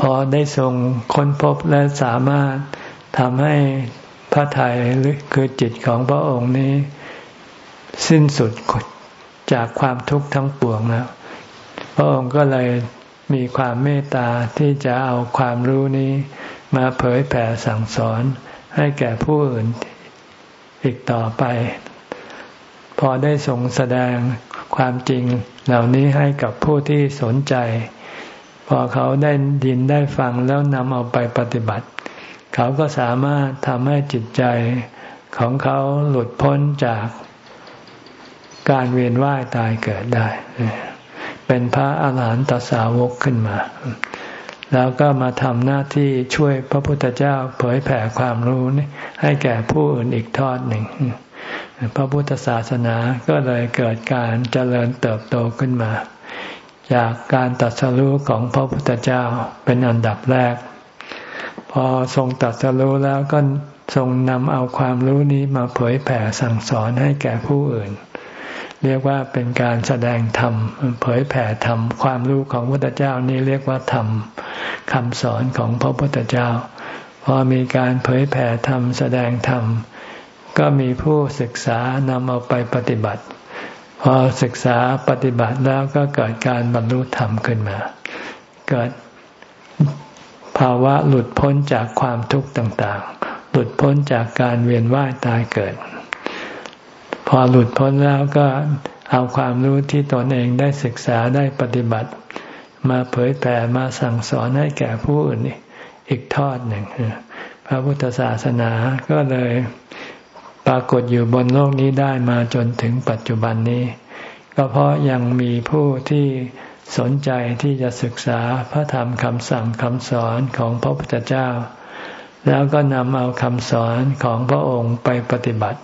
S1: พอได้ทรงค้นพบและสามารถ ทำให้พระทัยหรือคือจิตของพระองค์นี้ สิ้นสุดจากความทุกข์ทั้งปวงแล้วพระองค์ก็เลยมีความเมตตาที่จะเอาความรู้นี้มาเผยแผ่สั่งสอนให้แก่ผู้อื่นอีกต่อไป พอได้ทรงแสดงความจริงเหล่านี้ให้กับผู้ที่สนใจ พอเขาได้ยินได้ฟังแล้วนำเอาไปปฏิบัติ เขาก็สามารถทำให้จิตใจของเขาหลุดพ้นจากการเวียนว่ายตายเกิดได้ เป็นพระอาหารหันตสาวกขึ้นมา แล้วก็มาทำหน้าที่ช่วยพระพุทธเจ้าเผยแผ่ความรู้นี้ให้แก่ผู้อื่นอีกทอดหนึ่ง พระพุทธศาสนาก็เลยเกิดการเจริญเติบโตขึ้นมา จากการตัดสรู้ของพระพุทธเจ้าเป็นอันดับแรก พอทรงตัดสรู้แล้วก็ทรงนำเอาความรู้นี้มาเผยแผ่สั่งสอนให้แก่ผู้อื่น เรียกว่าเป็นการแสดงธรรม เผยแผ่ธรรม ความรู้ของพระพุทธเจ้านี่เรียกว่าธรรมคำสอนของพระพุทธเจ้า พอมีการเผยแผ่ธรรมแสดงธรรม ก็มีผู้ศึกษานำเอาไปปฏิบัติ พอศึกษาปฏิบัติแล้วก็เกิดการบรรลุธรรมขึ้นมา เกิด ภาวะหลุดพ้นจากความทุกข์ต่างๆ หลุดพ้นจากการเวียนว่ายตายเกิด พอหลุดพ้นแล้วก็เอาความรู้ที่ตนเองได้ศึกษาได้ปฏิบัติ มาเผยแผ่มาสั่งสอนให้แก่ผู้อื่นอีกทอดหนึ่ง พระพุทธศาสนาก็เลยปรากฏอยู่บนโลกนี้ได้มาจนถึงปัจจุบันนี้ ก็เพราะยังมีผู้ที่ สนใจที่จะศึกษาพระธรรมคำสั่งคำสอนของพระพุทธเจ้า แล้วก็นำเอาคำสอนของพระองค์ไปปฏิบัติ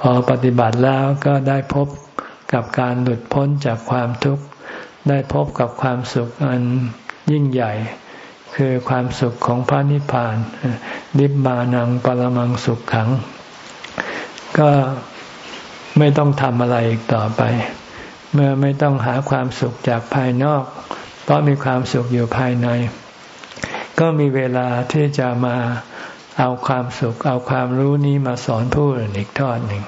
S1: พอปฏิบัติแล้วก็ได้พบกับการหลุดพ้นจากความทุกข์ ได้พบกับความสุขอันยิ่งใหญ่ คือความสุขของพระนิพพานนิบานังปรมังสุขขัง ก็ไม่ต้องทำอะไรอีกต่อไป เมื่อไม่ต้องหาความสุขจากภายนอก เพราะมีความสุขอยู่ภายใน ก็มีเวลาที่จะมาเอาความสุข เอาความรู้นี้มาสอนผู้อื่นอีกทอดหนึ่ง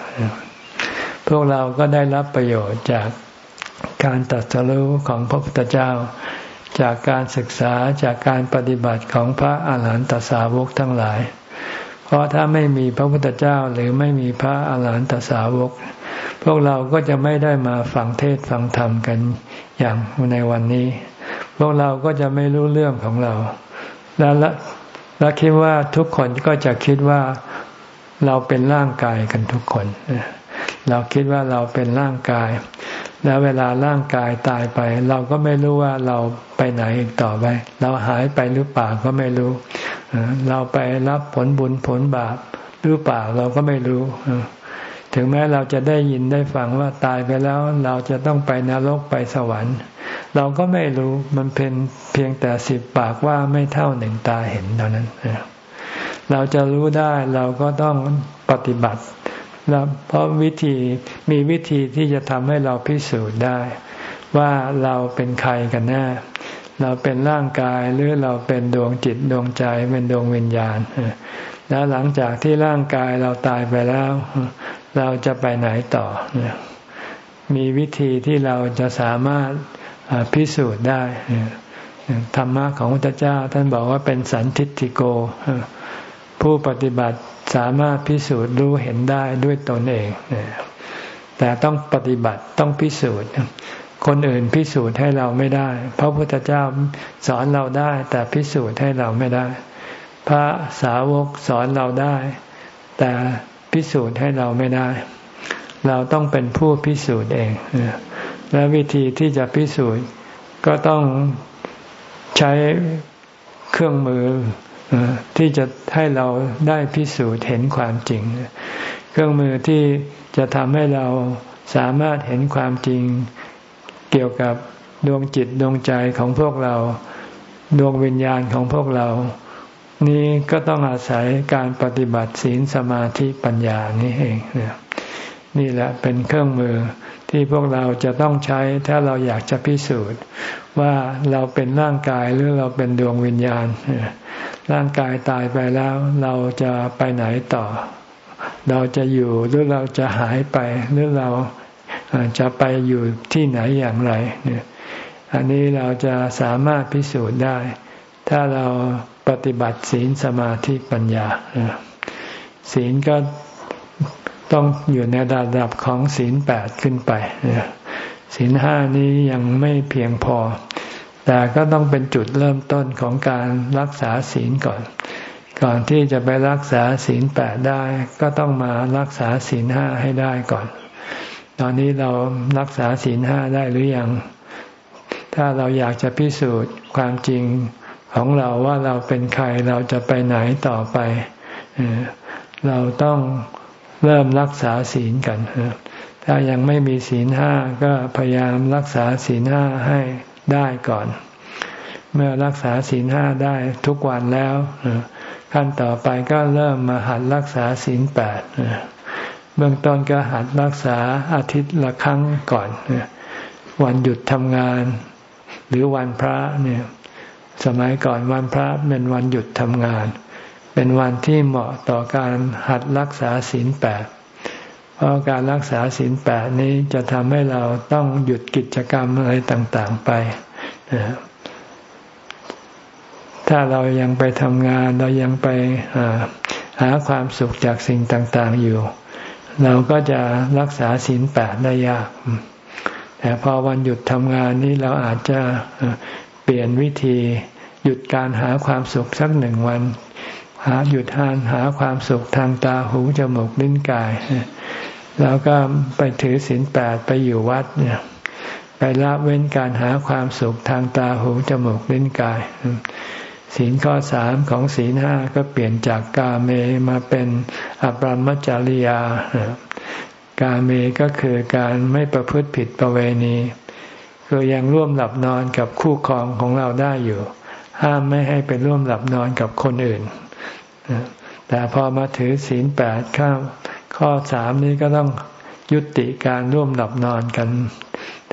S1: พวกเราก็ได้รับประโยชน์จากการตัดสู้ของพระพุทธเจ้า จากการศึกษาจากการปฏิบัติของพระอาหารหันตสาวกทั้งหลาย เพราะถ้าไม่มีพระพุทธเจ้าหรือไม่มีพระอาหารหันตสาวก พวกเราก็จะไม่ได้มาฟังเทศฟังธรรมกันอย่างในวันนี้ พวกเราก็จะไม่รู้เรื่องของเรา แล้วและคิดว่าทุกคนก็จะคิดว่าเราเป็นร่างกายกันทุกคนเราคิดว่าเราเป็นร่างกาย แล้วเวลาร่างกายตายไป เราก็ไม่รู้ว่าเราไปไหนอีกต่อไป เราหายไปหรือเปล่าก็ไม่รู้ เราไปรับผลบุญผลบาปหรือเปล่าเราก็ไม่รู้ ถึงแม้เราจะได้ยินได้ฟังว่าตายไปแล้ว เราจะต้องไปนรกไปสวรรค์ เราก็ไม่รู้มันเป็นเพียงแต่สิบปากว่าไม่เท่าหนึ่งตาเห็นเท่านั้น เราจะรู้ได้เราก็ต้องปฏิบัติเพราะวิธีมีวิธีที่จะทำให้เราพิสูจน์ได้ ว่าเราเป็นใครกันแน่เราเป็นร่างกายหรือเราเป็นดวงจิตดวงใจเป็นดวงวิญญาณแล้วหลังจากที่ร่างกายเราตายไปแล้ว เราจะไปไหนต่อ มีวิธีที่เราจะสามารถพิสูจน์ได้ ธรรมะของพระเจ้า ท่านบอกว่าเป็นสันทิฏฐิโก ผู้ปฏิบัติสามารถพิสูจน์รู้เห็นได้ด้วยตนเอง แต่ต้องปฏิบัติต้องพิสูจน์ คนอื่นพิสูจน์ให้เราไม่ได้ พระพุทธเจ้าสอนเราได้ แต่พิสูจน์ให้เราไม่ได้ พระสาวกสอนเราได้ แต่ พิสูจน์ให้เราไม่ได้ เราต้องเป็นผู้พิสูจน์เอง และวิธีที่จะพิสูจน์ก็ต้องใช้เครื่องมือที่จะให้เราได้พิสูจน์เห็นความจริง เครื่องมือที่จะทำให้เราสามารถเห็นความจริงเกี่ยวกับดวงจิตดวงใจของพวกเรา ดวงวิญญาณของพวกเรา นี้ก็ต้องอาศัยการปฏิบัติศีลสมาธิปัญญานี่เองนี่แหละเป็นเครื่องมือที่พวกเราจะต้องใช้ถ้าเราอยากจะพิสูจน์ ว่าเราเป็นร่างกายหรือเราเป็นดวงวิญญาณ ร่างกายตายไปแล้วเราจะไปไหนต่อ เราจะอยู่หรือเราจะหายไปหรือเราจะไปอยู่ที่ไหนอย่างไรเนี่ยอันนี้เราจะสามารถพิสูจน์ได้ ถ้าเรา ฏิบัติศีลสมาธิปัญญาศีลก็ต้องอยู่ในระดับของศีลแปดขึ้นไปศีลห้านี้ยังไม่เพียงพอ แต่ก็ต้องเป็นจุดเริ่มต้นของการรักษาศีลก่อน ก่อนที่จะไปรักษาศีลแปดได้ ก็ต้องมารักษาศีลห้าให้ได้ก่อน ตอนนี้เรารักษาศีลห้าได้หรือยัง ถ้าเราอยากจะพิสูจน์ความจริง ของเราว่าเราเป็นใครเราจะไปไหนต่อไป เราต้องเริ่มรักษาศีลกัน ถ้ายังไม่มีศีลห้าก็พยายามรักษาศีลห้าให้ได้ก่อน เมื่อรักษาศีลห้าได้ทุกวันแล้วขั้นต่อไปก็เริ่มมาหัดรักษาศีลแปดเบื้องต้นก็หัดรักษาอาทิตย์ละครั้งก่อน วันหยุดทำงาน หรือวันพระเนี่ย สมัยก่อนวันพระเป็นวันหยุดทำงาน เป็นวันที่เหมาะต่อการหัดรักษาศีลแปดเพราะการรักษาศีลแปดนี้จะทำให้เราต้องหยุดกิจกรรมอะไรต่างๆไป ถ้าเรายังไปทำงานเรายังไปหาความสุขจากสิ่งต่างๆอยู่ เราก็จะรักษาศีลแปดได้ยาก แต่พอวันหยุดทำงานนี้เราอาจจะ เปลี่ยนวิธีหยุดการหาความสุขสักหนึ่งวัน หาหยุดทานหาความสุขทางตาหูจมูกลิ้นกาย แล้วก็ไปถือศีลแปดไปอยู่วัดเนี่ยไปละเว้นการหาความสุขทางตาหูจมูกลิ้นกายศีลข้อสามของศีลห้าก็เปลี่ยนจากกาเมมาเป็นอปรมจริยากาเมก็คือการไม่ประพฤติผิดประเวณี คือยังร่วมหลับนอนกับคู่ครองของเราได้อยู่ ห้ามไม่ให้ไปร่วมหลับนอนกับคนอื่น แต่พอมาถือศีลแปดข้าข้อสามนี้ก็ต้องยุติการร่วมหลับนอนกัน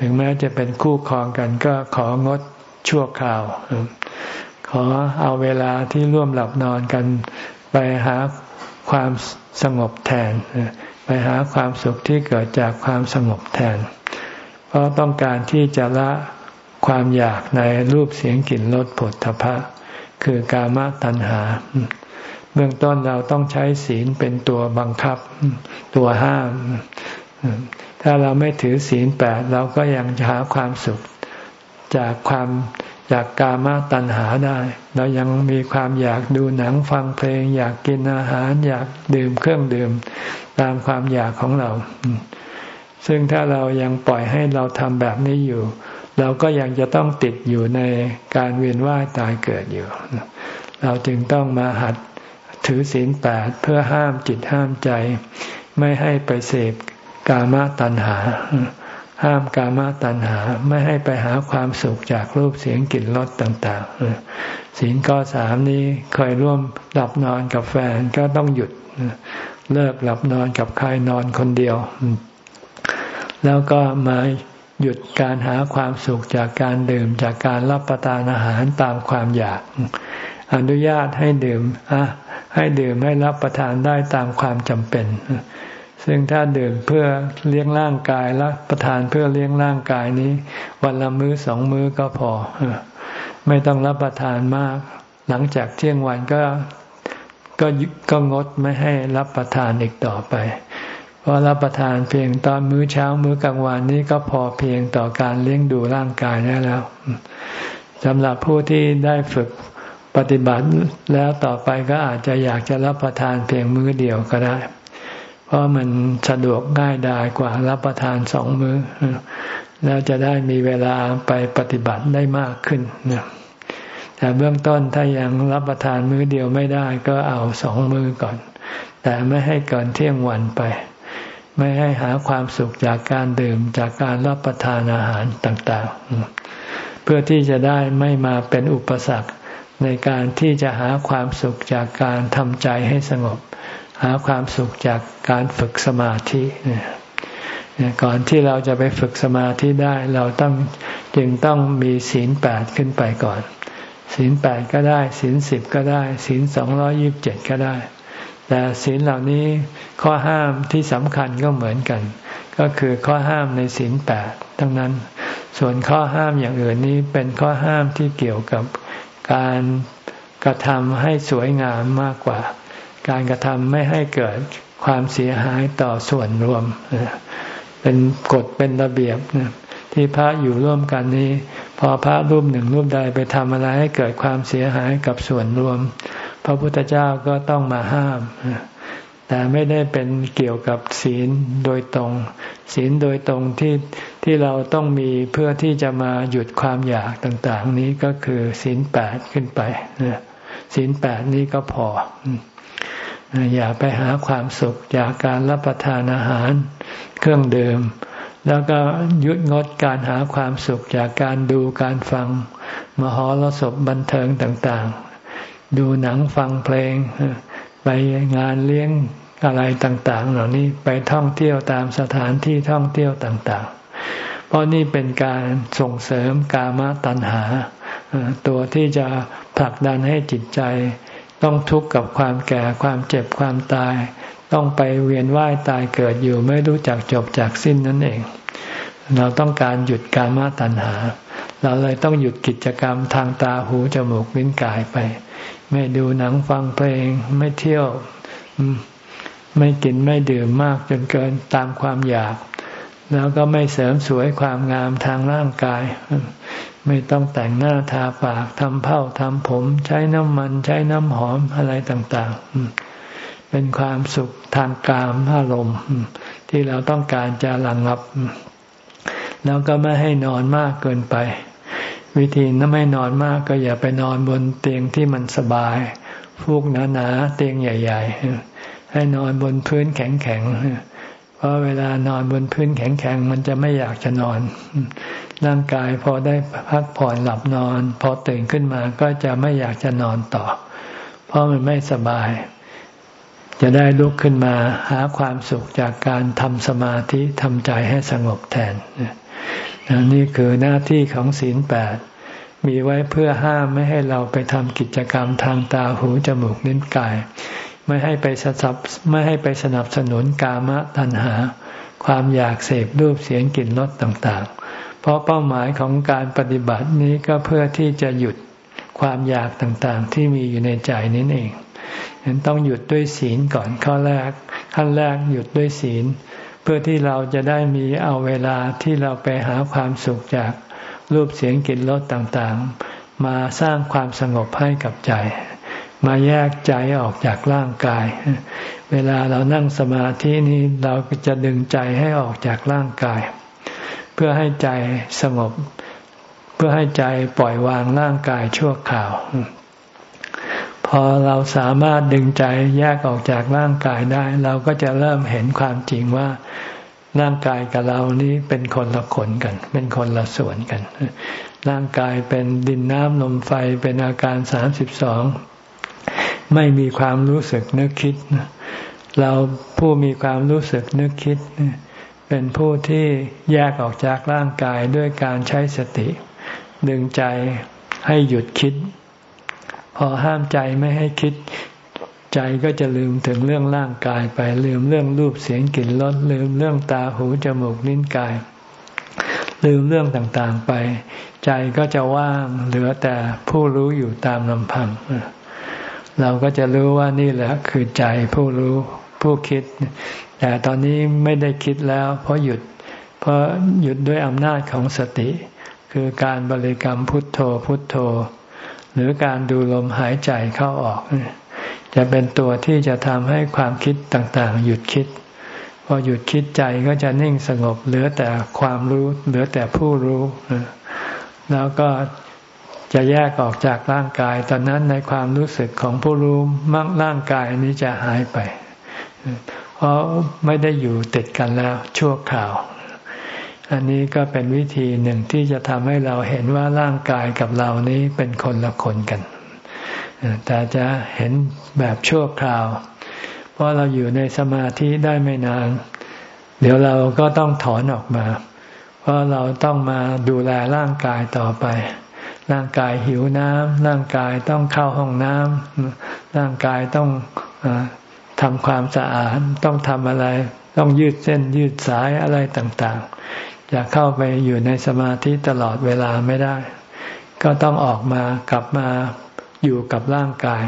S1: ถึงแม้จะเป็นคู่ครองกันก็ของดชั่วคราว ขอเอาเวลาที่ร่วมหลับนอนกัน ไปหาความสงบแทน ไปหาความสุขที่เกิดจากความสงบแทน เพราะต้องการที่จะละความอยากในรูปเสียงกลิ่นรสผลทพะ คือกามตัณหา เบื้องต้นเราต้องใช้ศีลเป็นตัวบังคับ ตัวห้าม ถ้าเราไม่ถือศีลแปดเราก็ยังหาความสุขจากความจากกามาตัณหาได้ เรายังมีความอยากดูหนังฟังเพลง อยากกินอาหาร อยากดื่มเครื่องดื่ม ตามความอยากของเรา ซึ่งถ้าเรายังปล่อยให้เราทำแบบนี้อยู่ เราก็ยังจะต้องติดอยู่ในการเวียนว่ายตายเกิดอยู่ เราจึงต้องมาหัดถือศีลแปดเพื่อห้ามจิตห้ามใจ ไม่ให้ไปเสพกามตัณหา ห้ามกามตัณหาไม่ให้ไปหาความสุขจากรูปเสียงกลิ่นรสต่างๆศีลข้อสามนี้เคยร่วมหลับนอนกับแฟนก็ต้องหยุดเลิกหลับนอนกับใครนอนคนเดียว แล้วก็มาหยุดการหาความสุขจากการดื่มจากการรับประทานอาหารตามความอยาก อนุญาตให้ดื่มให้ดื่มให้รับประทานได้ตามความจำเป็น ซึ่งถ้าดื่มเพื่อเลี้ยงร่างกายและประทานเพื่อเลี้ยงร่างกายนี้ วันละมื้อสองมื้อก็พอ ไม่ต้องรับประทานมาก หลังจากเที่ยงวันก็ก็ก็งดไม่ให้รับประทานอีกต่อไป เพราะรับประทานเพียงตอนมื้อเช้ามื้อกลางวันนี้ก็พอเพียงต่อการเลี้ยงดูร่างกายได้แล้วสำหรับผู้ที่ได้ฝึกปฏิบัติแล้วต่อไปก็อาจจะอยากจะรับประทานเพียงมื้อเดียวก็ได้ เพราะมันสะดวกง่ายดายกว่ารับประทานสองมือ้อ แล้วจะได้มีเวลาไปปฏิบัติได้มากขึ้นนะแต่เบื้องต้นถ้ายังรับประทานมื้อเดียวไม่ได้ก็เอาสองมือก่อน แต่ไม่ให้เกินเที่ยงวันไป ไม่ให้หาความสุขจากการดื่มจากการรับประทานอาหารต่างๆ เพื่อที่จะได้ไม่มาเป็นอุปสรรคในการที่จะหาความสุขจากการทำใจให้สงบ หาความสุขจากการฝึกสมาธิก่อนที่เราจะไปฝึกสมาธิได้เราต้องจึงต้องมีศีลแปดขึ้นไปก่อน ศีลแปดก็ได้ ศีลสิบก็ได้ ศีลสองร้อยิบเจ็ดก็ได้ แต่ศีลเหล่านี้ข้อห้ามที่สำคัญก็เหมือนกัน ก็คือข้อห้ามในศีลแปดทั้งนั้น ส่วนข้อห้ามอย่างอื่นนี้เป็นข้อห้ามที่เกี่ยวกับการกระทำให้สวยงามมากกว่า การกระทำไม่ให้เกิดความเสียหายต่อส่วนรวม เป็นกฎเป็นระเบียบที่พระอยู่ร่วมกันนี้ พอพระรูปหนึ่งรูปใดไปทำอะไรให้เกิดความเสียหายกับส่วนรวม พระพุทธเจ้าก็ต้องมาห้าม แต่ไม่ได้เป็นเกี่ยวกับศีลโดยตรง ศีลโดยตรงที่ที่เราต้องมีเพื่อที่จะมาหยุดความอยากต่าง ๆ นี้ก็คือศีลแปดขึ้นไปศีลแปดนี้ก็พอ อย่าไปหาความสุขจากการรับประทานอาหารเครื่องดื่มแล้วก็ยุดงดการหาความสุขจากการดูการฟัง มหรสพบันเทิงต่างๆ ดูหนังฟังเพลง ไปงานเลี้ยงอะไรต่าง ๆ เหล่านี้ไปท่องเที่ยวตามสถานที่ท่องเที่ยวต่างๆ เพราะนี่เป็นการส่งเสริมกามตัณหา ตัวที่จะผลักดันให้จิตใจ ต้องทุกข์กับความแก่ความเจ็บความตาย ต้องไปเวียนว่ายตายเกิดอยู่ไม่รู้จักจบจากสิ้นนั่นเอง เราต้องการหยุดกามาตัณหา เราเลยต้องหยุดกิจกรรมทางตาหูจมูกลิ้นกายไป ไม่ดูหนังฟังเพลง ไม่เที่ยว ไม่กินไม่ดื่มมากจนเกินตามความอยาก แล้วก็ไม่เสริมสวยความงามทางร่างกาย ไม่ต้องแต่งหน้าทาปากทำเผ้าทำผม ใช้น้ำมันใช้น้ำหอมอะไรต่าง ๆ เป็นความสุขทางกามอารมณ์ที่เราต้องการจะระงับ แล้วก็ไม่ให้นอนมากเกินไป วิธีนั้นไม่นอนมากก็อย่าไปนอนบนเตียงที่มันสบายฟูกหนาๆเตียงใหญ่ ๆ ให้นอนบนพื้นแข็งๆ เพราะเวลานอนบนพื้นแข็งๆ มันจะไม่อยากจะนอน ร่างกายพอได้พักผ่อนหลับนอน พอตื่นขึ้นมาก็จะไม่อยากจะนอนต่อ เพราะมันไม่สบาย จะได้ลุกขึ้นมาหาความสุขจากการทำสมาธิทำใจให้สงบแทน นี่คือหน้าที่ของศีลแปดมีไว้เพื่อห้ามไม่ให้เราไปทำกิจกรรมทางตาหูจมูกนิ้นกาย ไม่ให้ไปสับไม่ให้ไปสนับสนุนกามะตัณหา ความอยากเสพรูปเสียงกลิ่นรสต่างๆ เพราะเป้าหมายของการปฏิบัตินี้ก็เพื่อที่จะหยุดความอยากต่างๆ ที่มีอยู่ในใจนี้เองฉะนั้นต้องหยุดด้วยศีลก่อนข้อแรก ขั้นแรกหยุดด้วยศีล เพื่อที่เราจะได้มีเอาเวลาที่เราไปหาความสุขจากรูปเสียงกลิ่นรสต่างๆ มาสร้างความสงบให้กับใจ มาแยกใจออกจากร่างกาย เวลาเรานั่งสมาธินี้เราจะดึงใจให้ออกจากร่างกาย เพื่อให้ใจสงบ เพื่อให้ใจปล่อยวางร่างกายชั่วคราว พอเราสามารถดึงใจแยกออกจากร่างกายได้ เราก็จะเริ่มเห็นความจริงว่าร่างกายกับเรานี้เป็นคนละขนกัน เป็นคนละส่วนกัน ร่างกายเป็นดินน้ำลมไฟเป็นอาการสามสิบสองไม่มีความรู้สึกนึกคิด เราผู้มีความรู้สึกนึกคิด เป็นผู้ที่แยกออกจากร่างกายด้วยการใช้สติ ดึงใจให้หยุดคิด พอห้ามใจไม่ให้คิดใจก็จะลืมถึงเรื่องร่างกายไป ลืมเรื่องรูปเสียงกลิ่นรสลืมเรื่องตาหูจมูกลิ้นกาย ลืมเรื่องต่างๆไป ใจก็จะว่างเหลือแต่ผู้รู้อยู่ตามลำพัง เราก็จะรู้ว่านี่แหละคือใจผู้รู้ผู้คิด แต่ตอนนี้ไม่ได้คิดแล้ว เพราะหยุด เพราะหยุดด้วยอำนาจของสติ คือการบริกรรมพุทโธพุทโธ หรือการดูลมหายใจเข้าออก จะเป็นตัวที่จะทำให้ความคิดต่างๆ หยุดคิด พอหยุดคิดใจก็จะนิ่งสงบเหลือแต่ความรู้เหลือแต่ผู้รู้ แล้วก็จะแยกออกจากร่างกาย ตอนนั้นในความรู้สึกของผู้รู้มั่งร่างกายนี้จะหายไป เพราะไม่ได้อยู่ติดกันแล้วชั่วคราว อันนี้ก็เป็นวิธีหนึ่งที่จะทำให้เราเห็นว่าร่างกายกับเรานี้เป็นคนละคนกัน แต่จะเห็นแบบชั่วคราว เพราะเราอยู่ในสมาธิได้ไม่นาน เดี๋ยวเราก็ต้องถอนออกมา เพราะเราต้องมาดูแลร่างกายต่อไป ร่างกายหิวน้ำร่างกายต้องเข้าห้องน้ำร่างกายต้องอทำความสะอาดต้องทำอะไร ต้องยืดเส้นยืดสายอะไรต่าง จะเข้าไปอยู่ในสมาธิตลอดเวลาไม่ได้ ก็ต้องออกมากลับมาอยู่กับร่างกาย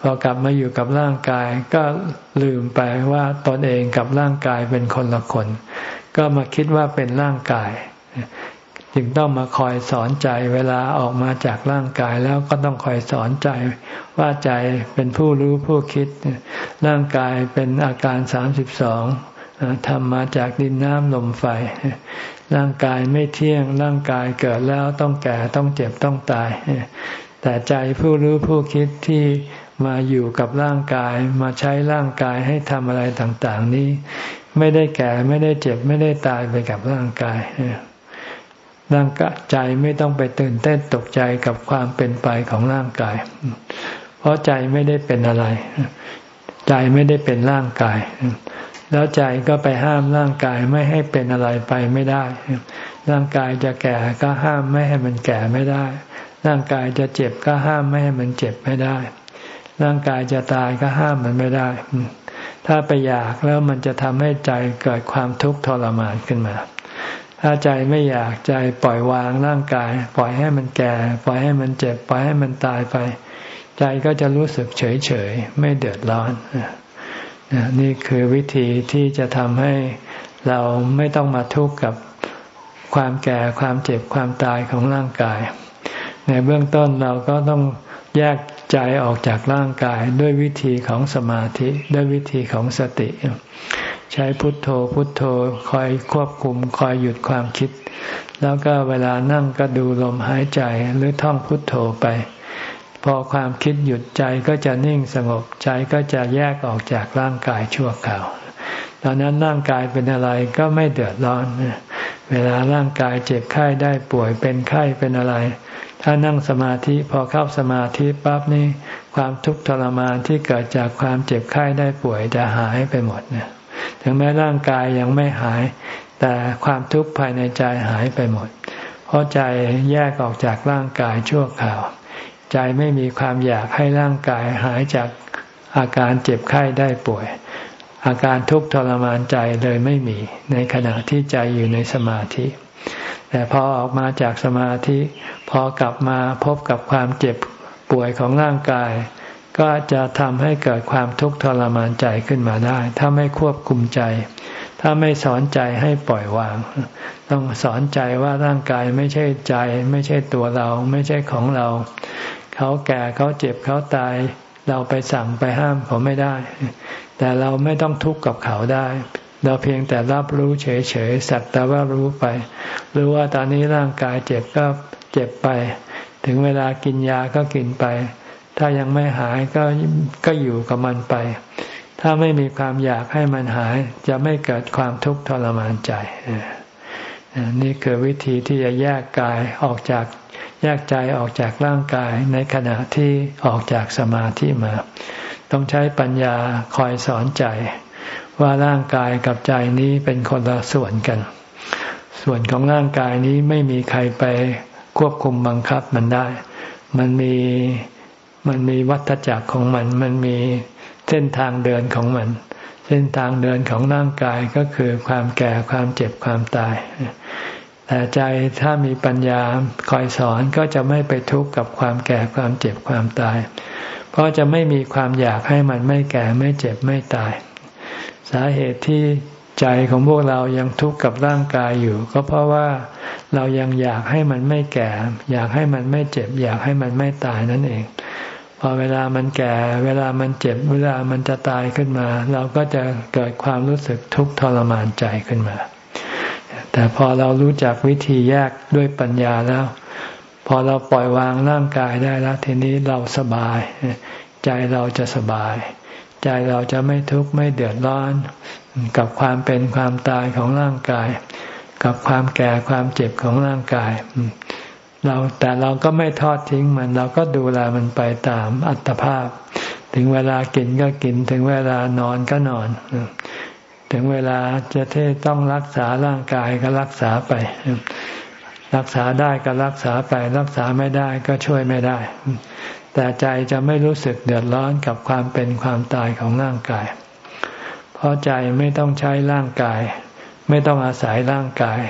S1: พอกลับมาอยู่กับร่างกาย ก็ลืมไปว่าตนเองกับร่างกายเป็นคนละคน ก็มาคิดว่าเป็นร่างกาย จึงต้องมาคอยสอนใจเวลาออกมาจากร่างกายแล้วก็ต้องคอยสอนใจว่าใจเป็นผู้รู้ผู้คิด ร่างกายเป็นอาการสามสิบสอง ทำมาจากดินน้ำลมไฟ ร่างกายไม่เที่ยง ร่างกายเกิดแล้วต้องแก่ต้องเจ็บต้องตาย แต่ใจผู้รู้ผู้คิดที่มาอยู่กับร่างกาย มาใช้ร่างกายให้ทำอะไรต่างๆ นี้ ไม่ได้แก่ไม่ได้เจ็บไม่ได้ตายไปกับร่างกายร่างกายใจไม่ต้องไปตื่นเต้นตกใจกับความเป็นไปของร่างกาย เพราะใจไม่ได้เป็นอะไร ใจไม่ได้เป็นร่างกาย แล้วใจก็ไปห้ามร่างกายไม่ให้เป็นอะไรไปไม่ได้ ร่างกายจะแก่ก็ห้ามไม่ให้มันแก่ไม่ได้ ร่างกายจะเจ็บก็ห้ามไม่ให้มันเจ็บไม่ได้ ร่างกายจะตายก็ห้ามมันไม่ได้ ถ้าไปอยากแล้วมันจะทำให้ใจเกิดความทุกข์ทรมานขึ้นมา ถ้าใจไม่อยากใจปล่อยวางร่างกาย ปล่อยให้มันแก่ ปล่อยให้มันเจ็บ ปล่อยให้มันตายไป ใจก็จะรู้สึกเฉยเฉยไม่เดือดร้อน นี่คือวิธีที่จะทำให้เราไม่ต้องมาทุกข์กับความแก่ความเจ็บความตายของร่างกาย ในเบื้องต้นเราก็ต้องแยกใจออกจากร่างกายด้วยวิธีของสมาธิด้วยวิธีของสติ ใช้พุทโธพุทโธคอยควบคุมคอยหยุดความคิด แล้วก็เวลานั่งก็ดูลมหายใจหรือท่องพุทโธไป อความคิดหยุดใจก็จะนิ่งสงบใจก็จะแยกออกจากร่างกายชั่วคราวตอนนั้นร่างกายเป็นอะไรก็ไม่เดือดร้อน เวลาร่างกายเจ็บไข้ได้ป่วยเป็นไข้เป็นอะไร ถ้านั่งสมาธิพอเข้าสมาธิปั๊บนี่ความทุกข์ทรมานที่เกิดจากความเจ็บไข้ได้ป่วยจะหายไปหมดเนี่ยถึงแม้ร่างกายยังไม่หาย แต่ความทุกข์ภายในใจหายไปหมด เพราะใจแยกออกจากร่างกายชั่วคราว ใจไม่มีความอยากให้ร่างกายหายจากอาการเจ็บไข้ได้ป่วย อาการทุกข์ทรมานใจเลยไม่มี ในขณะที่ใจอยู่ในสมาธิ แต่พอออกมาจากสมาธิ พอกลับมาพบกับความเจ็บป่วยของร่างกาย ก็จะทำให้เกิดความทุกข์ทรมานใจขึ้นมาได้ ถ้าไม่ควบคุมใจ ถ้าไม่สอนใจให้ปล่อยวาง ต้องสอนใจว่าร่างกายไม่ใช่ใจ ไม่ใช่ตัวเรา ไม่ใช่ของเรา เขาแก่เขาเจ็บเขาตาย เราไปสั่งไปห้ามเขาไม่ได้ แต่เราไม่ต้องทุกข์กับเขาได้ เราเพียงแต่รับรู้เฉยๆสักแต่ว่ารู้ไปหรือว่าตอนนี้ร่างกายเจ็บก็เจ็บไป ถึงเวลากินยาก็กินไป ถ้ายังไม่หายก็ก็อยู่กับมันไป ถ้าไม่มีความอยากให้มันหาย จะไม่เกิดความทุกข์ทรมานใจ นี่คือวิธีที่จะแยกกายออกจากแยกใจออกจากร่างกายในขณะที่ออกจากสมาธิมา ต้องใช้ปัญญาคอยสอนใจ ว่าร่างกายกับใจนี้เป็นคนละส่วนกัน ส่วนของร่างกายนี้ไม่มีใครไปควบคุมบังคับมันได้ มันมีมันมีวัฏจักรของมัน มันมี เส้นทางเดินของมัน เส้นทางเดินของร่างกายก็คือความแก่ความเจ็บความตาย แต่ใจถ้ามีปัญญาคอยสอนก็จะไม่ไปทุกข์กับความแก่ความเจ็บความตาย เพราะจะไม่มีความอยากให้มันไม่แก่ไม่เจ็บไม่ตาย สาเหตุที่ใจของพวกเรายังทุกข์กับร่างกายอยู่ ก็เพราะว่าเรายังอยากให้มันไม่แก่ อยากให้มันไม่เจ็บ อยากให้มันไม่ตายนั่นเอง พอเวลามันแก่ เวลามันเจ็บ เวลามันจะตายขึ้นมา เราก็จะเกิดความรู้สึกทุกข์ทรมานใจขึ้นมา แต่พอเรารู้จักวิธีแยกด้วยปัญญาแล้ว พอเราปล่อยวางร่างกายได้แล้ว ทีนี้เราสบาย ใจเราจะสบาย ใจเราจะไม่ทุกข์ไม่เดือดร้อน กับความเป็นความตายของร่างกาย กับความแก่ความเจ็บของร่างกาย เราแต่เราก็ไม่ทอดทิ้งมัน เราก็ดูแลมันไปตามอัตภาพ ถึงเวลากินก็กิน ถึงเวลานอนก็นอน ถึงเวลาจะเทต้องรักษาร่างกายก็รักษาไป รักษาได้ก็รักษาไป รักษาไม่ได้ก็ช่วยไม่ได้ แต่ใจจะไม่รู้สึกเดือดร้อนกับความเป็นความตายของร่างกาย เพราะใจไม่ต้องใช้ร่างกาย ไม่ต้องอาศัยร่างกาย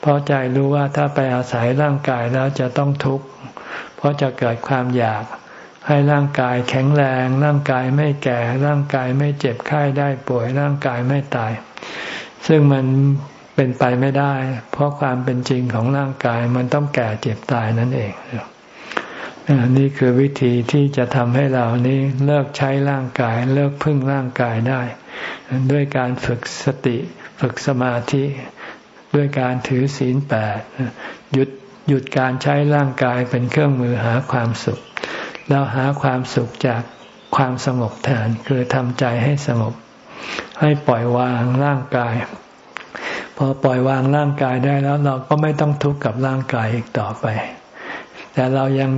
S1: เพราะใจรู้ว่าถ้าไปอาศัยร่างกายแล้วจะต้องทุกข์ เพราะจะเกิดความอยาก ให้ร่างกายแข็งแรง ร่างกายไม่แก่ ร่างกายไม่เจ็บไข้ได้ป่วย ร่างกายไม่ตาย ซึ่งมันเป็นไปไม่ได้ เพราะความเป็นจริงของร่างกายมันต้องแก่เจ็บตายนั่นเอง นี่คือวิธีที่จะทำให้เรานี้เลิกใช้ร่างกาย เลิกพึ่งร่างกายได้ ด้วยการฝึกสติ ฝึกสมาธิ ด้วยการถือศีลแปดหยุดหยุดการใช้ร่างกายเป็นเครื่องมือหาความสุข แล้วหาความสุขจากความสงบแทนคือทำใจให้สงบ ให้ปล่อยวางร่างกาย พอปล่อยวางร่างกายได้แล้วเราก็ไม่ต้องทุกข์กับร่างกายอีกต่อไป แต่เรายัง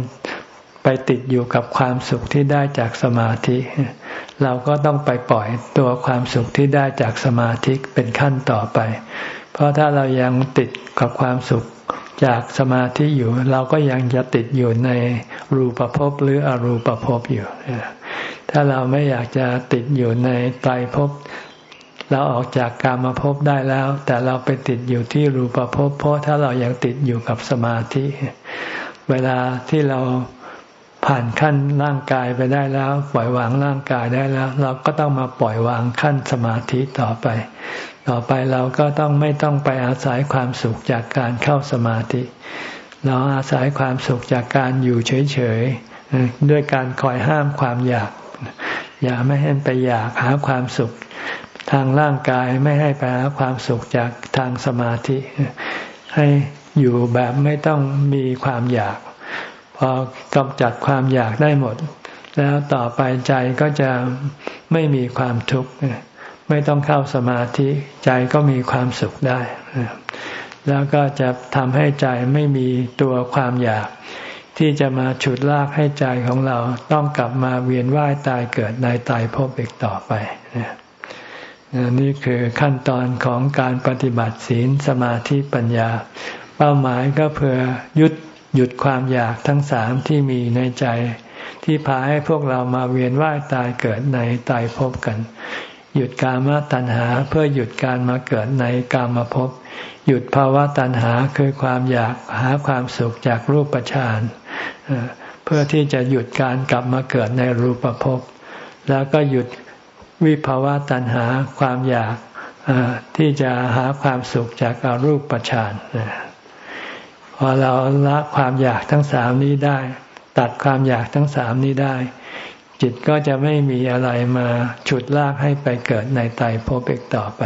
S1: ไปติดอยู่กับความสุขที่ได้จากสมาธิ เราก็ต้องไปปล่อยตัวความสุขที่ได้จากสมาธิเป็นขั้นต่อไป เพราะถ้าเรายังติดกับความสุขจากสมาธิอยู่ เราก็ยังจะติดอยู่ในรูปภพหรืออรูปภพอยู่ ถ้าเราไม่อยากจะติดอยู่ในไตรภพเราออกจากกามาพได้แล้ว แต่เราไปติดอยู่ที่รูปภพเพราะถ้าเรายังติดอยู่กับสมาธิ เวลาที่เราผ่านขั้นร่างกายไปได้แล้ว ปล่อยวางร่างกายได้แล้ว เราก็ต้องมาปล่อยวางขั้นสมาธิต่อไป ต่อไปเราก็ต้องไม่ต้องไปอาศัยความสุขจากการเข้าสมาธิ เราอาศัยความสุขจากการอยู่เฉยๆด้วยการคอยห้ามความอยาก อย่าไม่ให้ไปอยากหาความสุข ทางร่างกายไม่ให้ไปหาความสุขจากทางสมาธิ ให้อยู่แบบไม่ต้องมีความอยาก พอกำจัดความอยากได้หมด แล้วต่อไปใจก็จะไม่มีความทุกข์ ไม่ต้องเข้าสมาธิใจก็มีความสุขได้ แล้วก็จะทำให้ใจไม่มีตัวความอยาก ที่จะมาฉุดลากให้ใจของเราต้องกลับมาเวียนว่ายตายเกิดในตายพบอีกต่อไปนี่คือขั้นตอนของการปฏิบัติศีลสมาธิปัญญา เป้าหมายก็เพื่อยุดหยุดความอยากทั้งสามที่มีในใจ ที่พาให้พวกเรามาเวียนว่ายตายเกิดในตายภพกัน หยุดกามตัณหาเพื่อหยุดการมาเกิดในกามภพหยุดภาวะตัณหาคือความอยากหาความสุขจากรูปฌานเพื่อที่จะหยุดการกลับมาเกิดในรูปภพแล้วก็หยุดวิภาวะตัณหาความอยากที่จะหาความสุขจากอารูปฌานพอเราละความอยากทั้งสามนี้ได้ ตัดความอยากทั้งสามนี้ได้ จิตก็จะไม่มีอะไรมาฉุดลากให้ไปเกิดในไตภพอีกต่อไป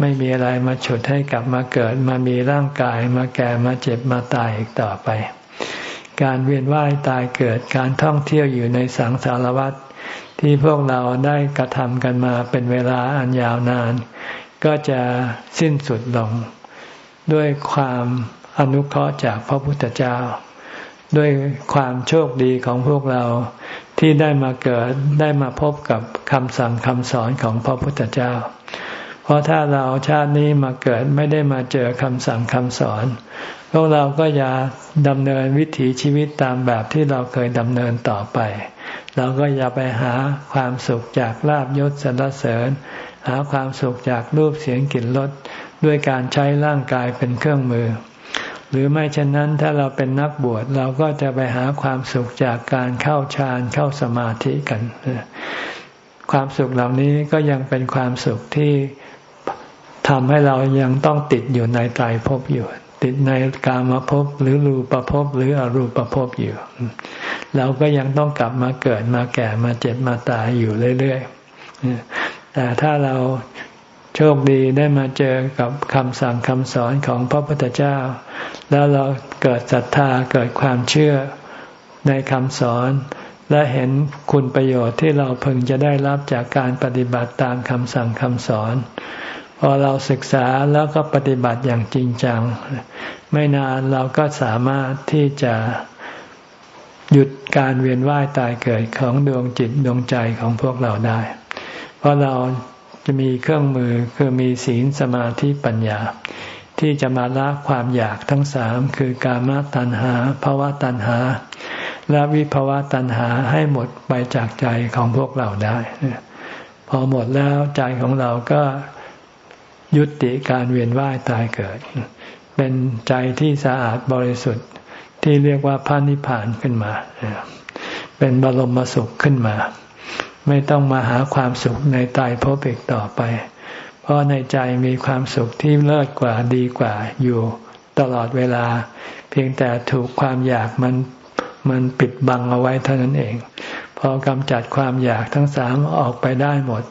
S1: ไม่มีอะไรมาฉุดให้กลับมาเกิด มามีร่างกายมาแก่มาเจ็บมาตายอีกต่อไป การเวียนว่ายตายเกิดการท่องเที่ยวอยู่ในสังสารวัฏที่พวกเราได้กระทำกันมาเป็นเวลาอันยาวนาน ก็จะสิ้นสุดลง ด้วยความอนุเคราะห์จากพระพุทธเจ้า ด้วยความโชคดีของพวกเรา ที่ได้มาเกิดได้มาพบกับคำสั่งคำสอนของพระพุทธเจ้า เพราะถ้าเราชาตินี้มาเกิดไม่ได้มาเจอคำสั่งคำสอน พวกเราก็อย่าดำเนินวิถีชีวิตตามแบบที่เราเคยดำเนินต่อไป เราก็อย่าไปหาความสุขจากลาบยศสรรเสริญ หาความสุขจากรูปเสียงกลิ่นรสด้วยการใช้ร่างกายเป็นเครื่องมือ หรือไม่เช่นนั้นถ้าเราเป็นนักบวชเราก็จะไปหาความสุขจากการเข้าฌานเข้าสมาธิกัน ความสุขเหล่านี้ก็ยังเป็นความสุขที่ทำให้เรายังต้องติดอยู่ในตายภพอยู่ ติดในกามภพหรือรูปภพหรืออรูปภพอยู่ เราก็ยังต้องกลับมาเกิดมาแก่มาเจ็บมาตายอยู่เรื่อยๆแต่ถ้าเรา โชคดีได้มาเจอกับคำสั่งคำสอนของพระพุทธเจ้า แล้วเราเกิดศรัทธาเกิดความเชื่อในคำสอน และเห็นคุณประโยชน์ที่เราพึงจะได้รับจากการปฏิบัติตามคำสั่งคำสอน พอเราศึกษาแล้วก็ปฏิบัติอย่างจริงจัง ไม่นานเราก็สามารถที่จะหยุดการเวียนว่ายตายเกิดของดวงจิตดวงใจของพวกเราได้ เพราะเรา จะมีเครื่องมือคือมีศีลสมาธิปัญญา ที่จะมาละความอยากทั้งสามคือกามตัณหาภาวะตัณหา และวิภาวะตัณหาให้หมดไปจากใจของพวกเราได้ พอหมดแล้วใจของเราก็ยุติการเวียนว่ายตายเกิด เป็นใจที่สะอาดบริสุทธิ์ที่เรียกว่าพระนิพพานขึ้นมา เป็นบรมสุขขึ้นมา ไม่ต้องมาหาความสุขในตายพบอีกต่อไป เพราะในใจมีความสุขที่เลิศกว่าดีกว่าอยู่ตลอดเวลา เพียงแต่ถูกความอยากมันมันปิดบังเอาไว้เท่านั้นเอง พอกำจัดความอยากทั้งสามออกไปได้หมด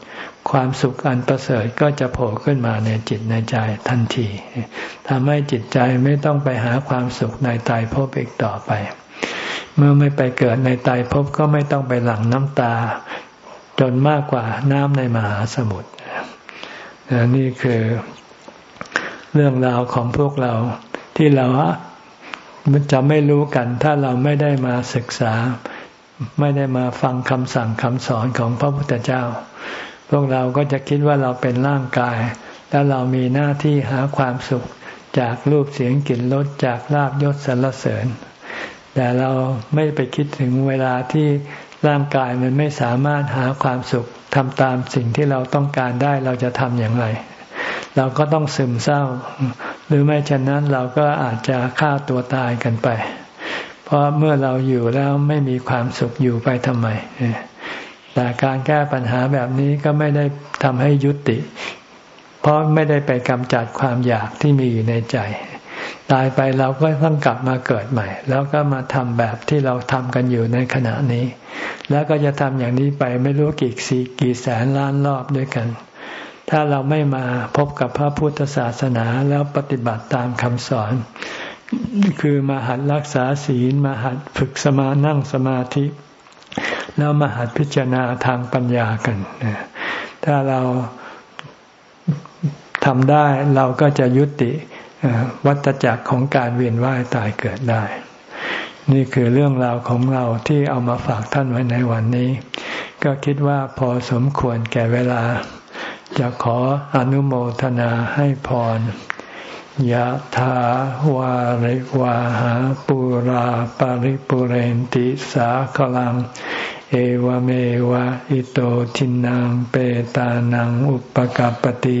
S1: ความสุขอันประเสริฐก็จะโผล่ขึ้นมาในจิตในใจทันทีทำให้จิตใจไม่ต้องไปหาความสุขในตายภพอีกต่อไป เมื่อไม่ไปเกิดในตายภพก็ไม่ต้องไปหลั่งน้ำตา จนมากกว่าน้ำในมหาสมุทรนี่คือเรื่องราวของพวกเราที่เราจะไม่รู้กัน ถ้าเราไม่ได้มาศึกษา ไม่ได้มาฟังคำสั่งคำสอนของพระพุทธเจ้า พวกเราก็จะคิดว่าเราเป็นร่างกาย แล้วเรามีหน้าที่หาความสุขจากรูปเสียงกลิ่นรสจากลาบยศสรรเสริญ แต่เราไม่ไปคิดถึงเวลาที่ ร่างกายมันไม่สามารถหาความสุขทำตามสิ่งที่เราต้องการได้เราจะทำอย่างไร เราก็ต้องซึมเศร้า หรือไม่เช่นนั้นเราก็อาจจะฆ่าตัวตายกันไป เพราะเมื่อเราอยู่แล้วไม่มีความสุขอยู่ไปทำไมแต่การแก้ปัญหาแบบนี้ก็ไม่ได้ทำให้ยุติ เพราะไม่ได้ไปกำจัดความอยากที่มีอยู่ในใจ ตายไปเราก็ต้องกลับมาเกิดใหม่ แล้วก็มาทำแบบที่เราทำกันอยู่ในขณะนี้ แล้วก็จะทำอย่างนี้ไปไม่รู้กี่สี่กี่แสนล้านรอบด้วยกัน ถ้าเราไม่มาพบกับพระพุทธศาสนาแล้วปฏิบัติตามคำสอน คือมาหัดรักษาศีลมาหัดฝึกสมานั่งสมาธิ แล้วมาหัดพิจารณาทางปัญญากัน ถ้าเราทำได้เราก็จะยุติ วัฏจักรของการเวียนว่ายตายเกิดได้ นี่คือเรื่องราวของเราที่เอามาฝากท่านไว้ในวันนี้ ก็คิดว่าพอสมควรแก่เวลา จะขออนุโมทนาให้พรยะถาวาริวาหาปุราปาริปุเรนติสาคลัง เอวเมวะอิโตทินังเปตานังอุปกัรปติ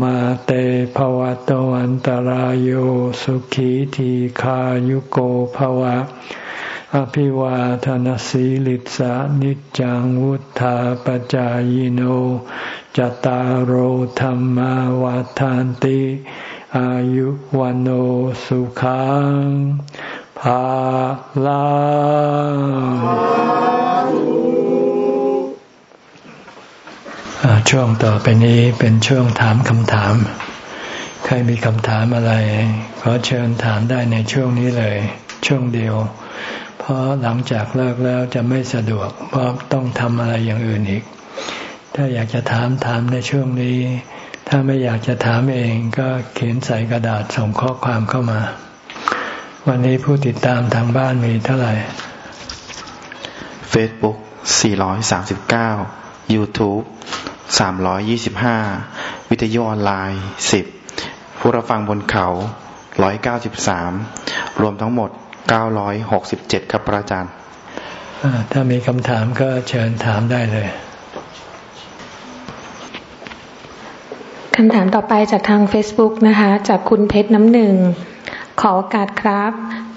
S1: มาเตภวะตวันตารโยสุขีทีขายุโกภวะ อภิวาทานสีลิสานิจังวุธาปจายโนจตารโหธรรมวาทานติ อายุวันโอสุขังภาลา ช่วงต่อไปนี้เป็นช่วงถามคำถาม ใครมีคำถามอะไร ขอเชิญถามได้ในช่วงนี้เลย ช่วงเดียว เพราะหลังจากเลิกแล้วจะไม่สะดวก เพราะต้องทำอะไรอย่างอื่นอีก ถ้าอยากจะถามถามในช่วงนี้ ถ้าไม่อยากจะถามเองก็เขียนใส่กระดาษส่งข้อความเข้ามา วันนี้ผู้ติดตามทางบ้านมีเท่าไหร่
S2: Facebook 439 YouTube 325วิทยุออนไลน์10ผู้รับฟังบนเขา193รวมทั้งหมด967ครับพระอาจารย์
S1: ถ้ามีคำถามก็เชิญถามได้เลย
S3: คำถามต่อไปจากทาง Facebook นะคะ จากคุณเพชรน้ำหนึ่ง ขอโอกาสครับ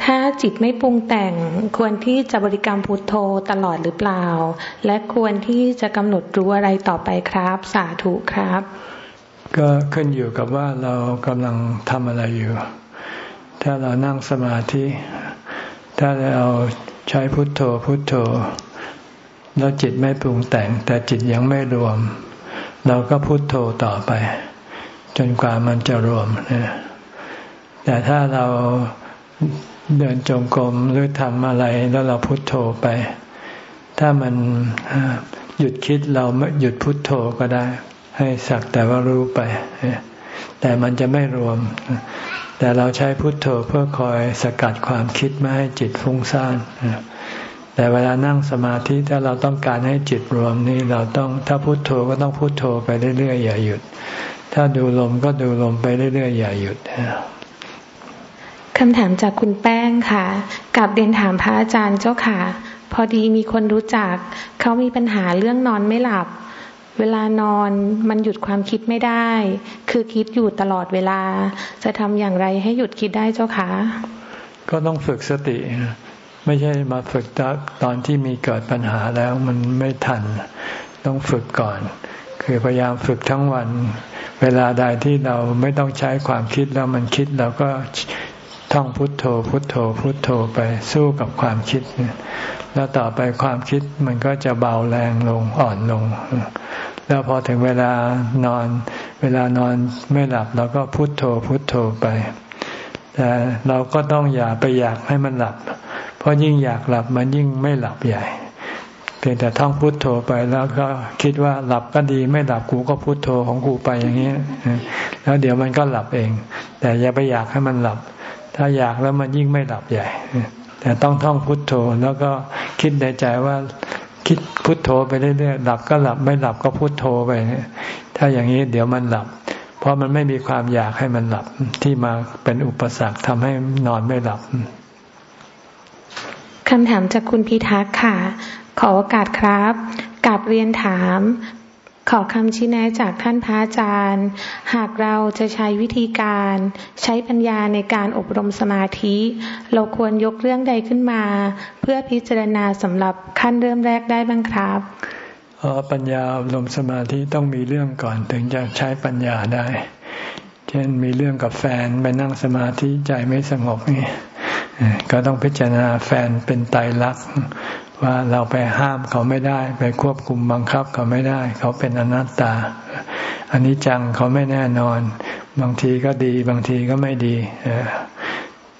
S3: ถ้าจิตไม่ปรุงแต่งควรที่จะบริกรรมพุทโธตลอดหรือเปล่า และควรที่จะกำหนดรู้อะไรต่อไปครับ สาธุครับ
S1: ก็ขึ้นอยู่กับว่าเรากำลังทำอะไรอยู่ ถ้าเรานั่งสมาธิ ถ้าเราใช้พุทโธพุทโธ แล้วจิตไม่ปรุงแต่ง แต่จิตยังไม่รวม เราก็พุทโธต่อไป จนกว่ามันจะรวมนะแต่ถ้าเรา เดินจงกรมหรือทำอะไรแล้วเราพุโทโธไป ถ้ามันหยุดคิดเราหยุดพุดโทโธก็ได้ ให้สักแต่ว่ารู้ไป แต่มันจะไม่รวม แต่เราใช้พุโทโธเพื่อคอยสกัดความคิดไม่ให้จิตฟุ้งซ่านแต่เวลานั่งสมาธิถ้าเราต้องการให้จิตรวมนี่เราต้องถ้าพุโทโธก็ต้องพุโทโธไปเรื่อยๆอย่าหยุด ถ้าดูลมก็ดูลมไปเรื่อยๆอย่าหยุด
S3: คำถามจากคุณแป้งค่ะกับเรียนถามพระอาจารย์เจ้าค่ะ พอดีมีคนรู้จัก เขามีปัญหาเรื่องนอนไม่หลับ เวลานอนมันหยุดความคิดไม่ได้ คือคิดอยู่ตลอดเวลา จะทำอย่างไรให้หยุดคิดได้เจ้าคะ
S1: ก็ต้องฝึกสติ ไม่ใช่มาฝึกตอนที่มีเกิดปัญหาแล้วมันไม่ทัน ต้องฝึกก่อน คือพยายามฝึกทั้งวัน เวลาใดที่เราไม่ต้องใช้ความคิดแล้วมันคิดเราก็ ท่องพุทโธพุทโธพุทโธไปสู้กับความคิด แล้วต่อไปความคิดมันก็จะเบาแรงลงอ่อนลง แล้วพอถึงเวลานอน เวลานอนไม่หลับเราก็พุทโธพุทโธไป แต่เราก็ต้องอย่าไปอยากให้มันหลับ เพราะยิ่งอยากหลับมันยิ่งไม่หลับใหญ่ เพียงแต่ท่องพุทโธไปแล้วก็คิดว่าหลับก็ดีไม่หลับกูก็พุทโธของกูไปอย่างนี้แล้วเดี๋ยวมันก็หลับเอง แต่อย่าไปอยากให้มันหลับ ถ้าอยากแล้วมันยิ่งไม่หลับใหญ่ แต่ต้องท่องพุทโธแล้วก็คิดในใจว่าคิดพุทโธไปเรื่อยๆหลับก็หลับไม่หลับก็พุทโธไป ถ้าอย่างนี้เดี๋ยวมันหลับ เพราะมันไม่มีความอยากให้มันหลับที่มาเป็นอุปสรรคทำให้นอนไม่หลับ
S3: คำถามจากคุณพิทักษ์ค่ะ ขอโอกาสครับกลับเรียนถาม ขอคำชี้แนะจากท่านพระอาจารย์ หากเราจะใช้วิธีการใช้ปัญญาในการอบรมสมาธิ เราควรยกเรื่องใดขึ้นมา เพื่อพิจารณาสำหรับขั้นเริ่มแรกได้บ้างครับ
S1: อ๋อปัญญาอบรมสมาธิต้องมีเรื่องก่อนถึงจะใช้ปัญญาได้ เช่นมีเรื่องกับแฟนไปนั่งสมาธิใจไม่สงบนี่ก็ต้องพิจารณาแฟนเป็นไตรลักษณ์ ว่าเราไปห้ามเขาไม่ได้ ไปควบคุมบังคับเขาไม่ได้ เขาเป็นอนัตตาอันนี้จังเขาไม่แน่นอน บางทีก็ดีบางทีก็ไม่ดี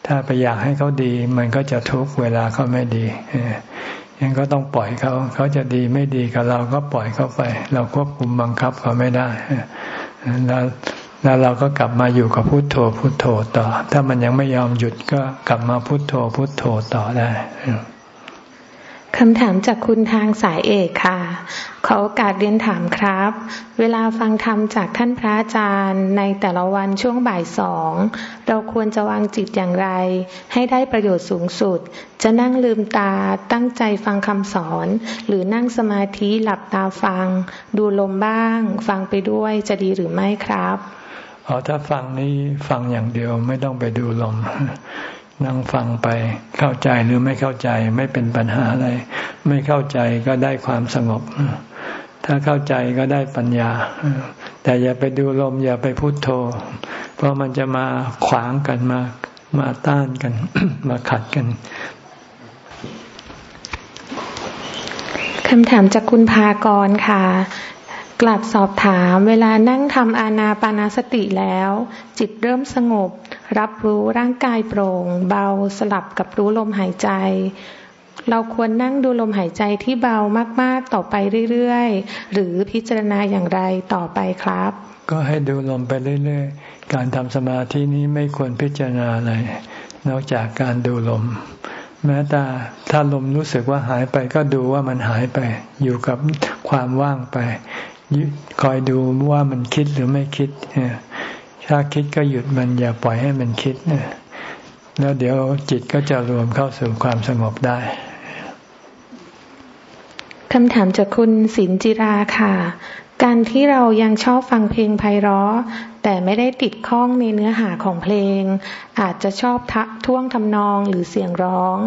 S1: ถ้าไปอยากให้เขาดี มันก็จะทุกเวลาเขาไม่ดียังก็ต้องปล่อยเขา เขาจะดีไม่ดีกับเราก็ปล่อยเขาไป เราควบคุมบังคับเขาไม่ได้แล้วแล้วเราก็กลับมาอยู่กับพุโทโธพุโทโธต่อ ถ้ามันยังไม่ยอมหยุดก็กลับมาพุโทโธพุโทโธต่อได้
S3: คำถามจากคุณทางสายเอกค่ะ ขอโอกาสเรียนถามครับ เวลาฟังธรรมจากท่านพระอาจารย์ ในแต่ละวันช่วงบ่ายสอง เราควรจะวางจิตอย่างไร ให้ได้ประโยชน์สูงสุด จะนั่งลืมตาตั้งใจฟังคำสอน หรือนั่งสมาธิหลับตาฟัง ดูลมบ้าง ฟังไปด้วยจะดีหรือไม่ครับ
S1: อ๋อถ้าฟังนี้ฟังอย่างเดียวไม่ต้องไปดูลม นั่งฟังไปเข้าใจหรือไม่เข้าใจไม่เป็นปัญหาอะไร ไม่เข้าใจก็ได้ความสงบ ถ้าเข้าใจก็ได้ปัญญา แต่อย่าไปดูลมอย่าไปพุโทโธ เพราะมันจะมาขวางกันมามาต้านกัน มาขัดกัน
S3: คำถามจากคุณพากรค่ะกลับสอบถามเวลานั่งทำอานาปานาสติแล้ว จิตเริ่มสงบ รับรู้ร่างกายโปร่ง เบาสลับกับรู้ลมหายใจ เราควรนั่งดูลมหายใจที่เบามาก ๆ ต่อไปเรื่อย ๆ หรือพิจารณาอย่างไรต่อไปครับ
S1: ก็ให้ดูลมไปเรื่อย ๆ การทำสมาธินี้ไม่ควรพิจารณาอะไร นอกจากการดูลม แม้แต่ถ้าลมรู้สึกว่าหายไปก็ดูว่ามันหายไป อยู่กับความว่างไป คอยดูว่ามันคิดหรือไม่คิด ถ้าคิดก็หยุดมันอย่าปล่อยให้มันคิดแล้วเดี๋ยวจิตก็จะรวมเข้าสู่ความสงบได้
S3: คำถามจากคุณสินจิราค่ะ การที่เรายังชอบฟังเพลงไพเราะ แต่ไม่ได้ติดข้องในเนื้อหาของเพลง อาจจะชอบท่วงทำนองหรือเสียงร้อง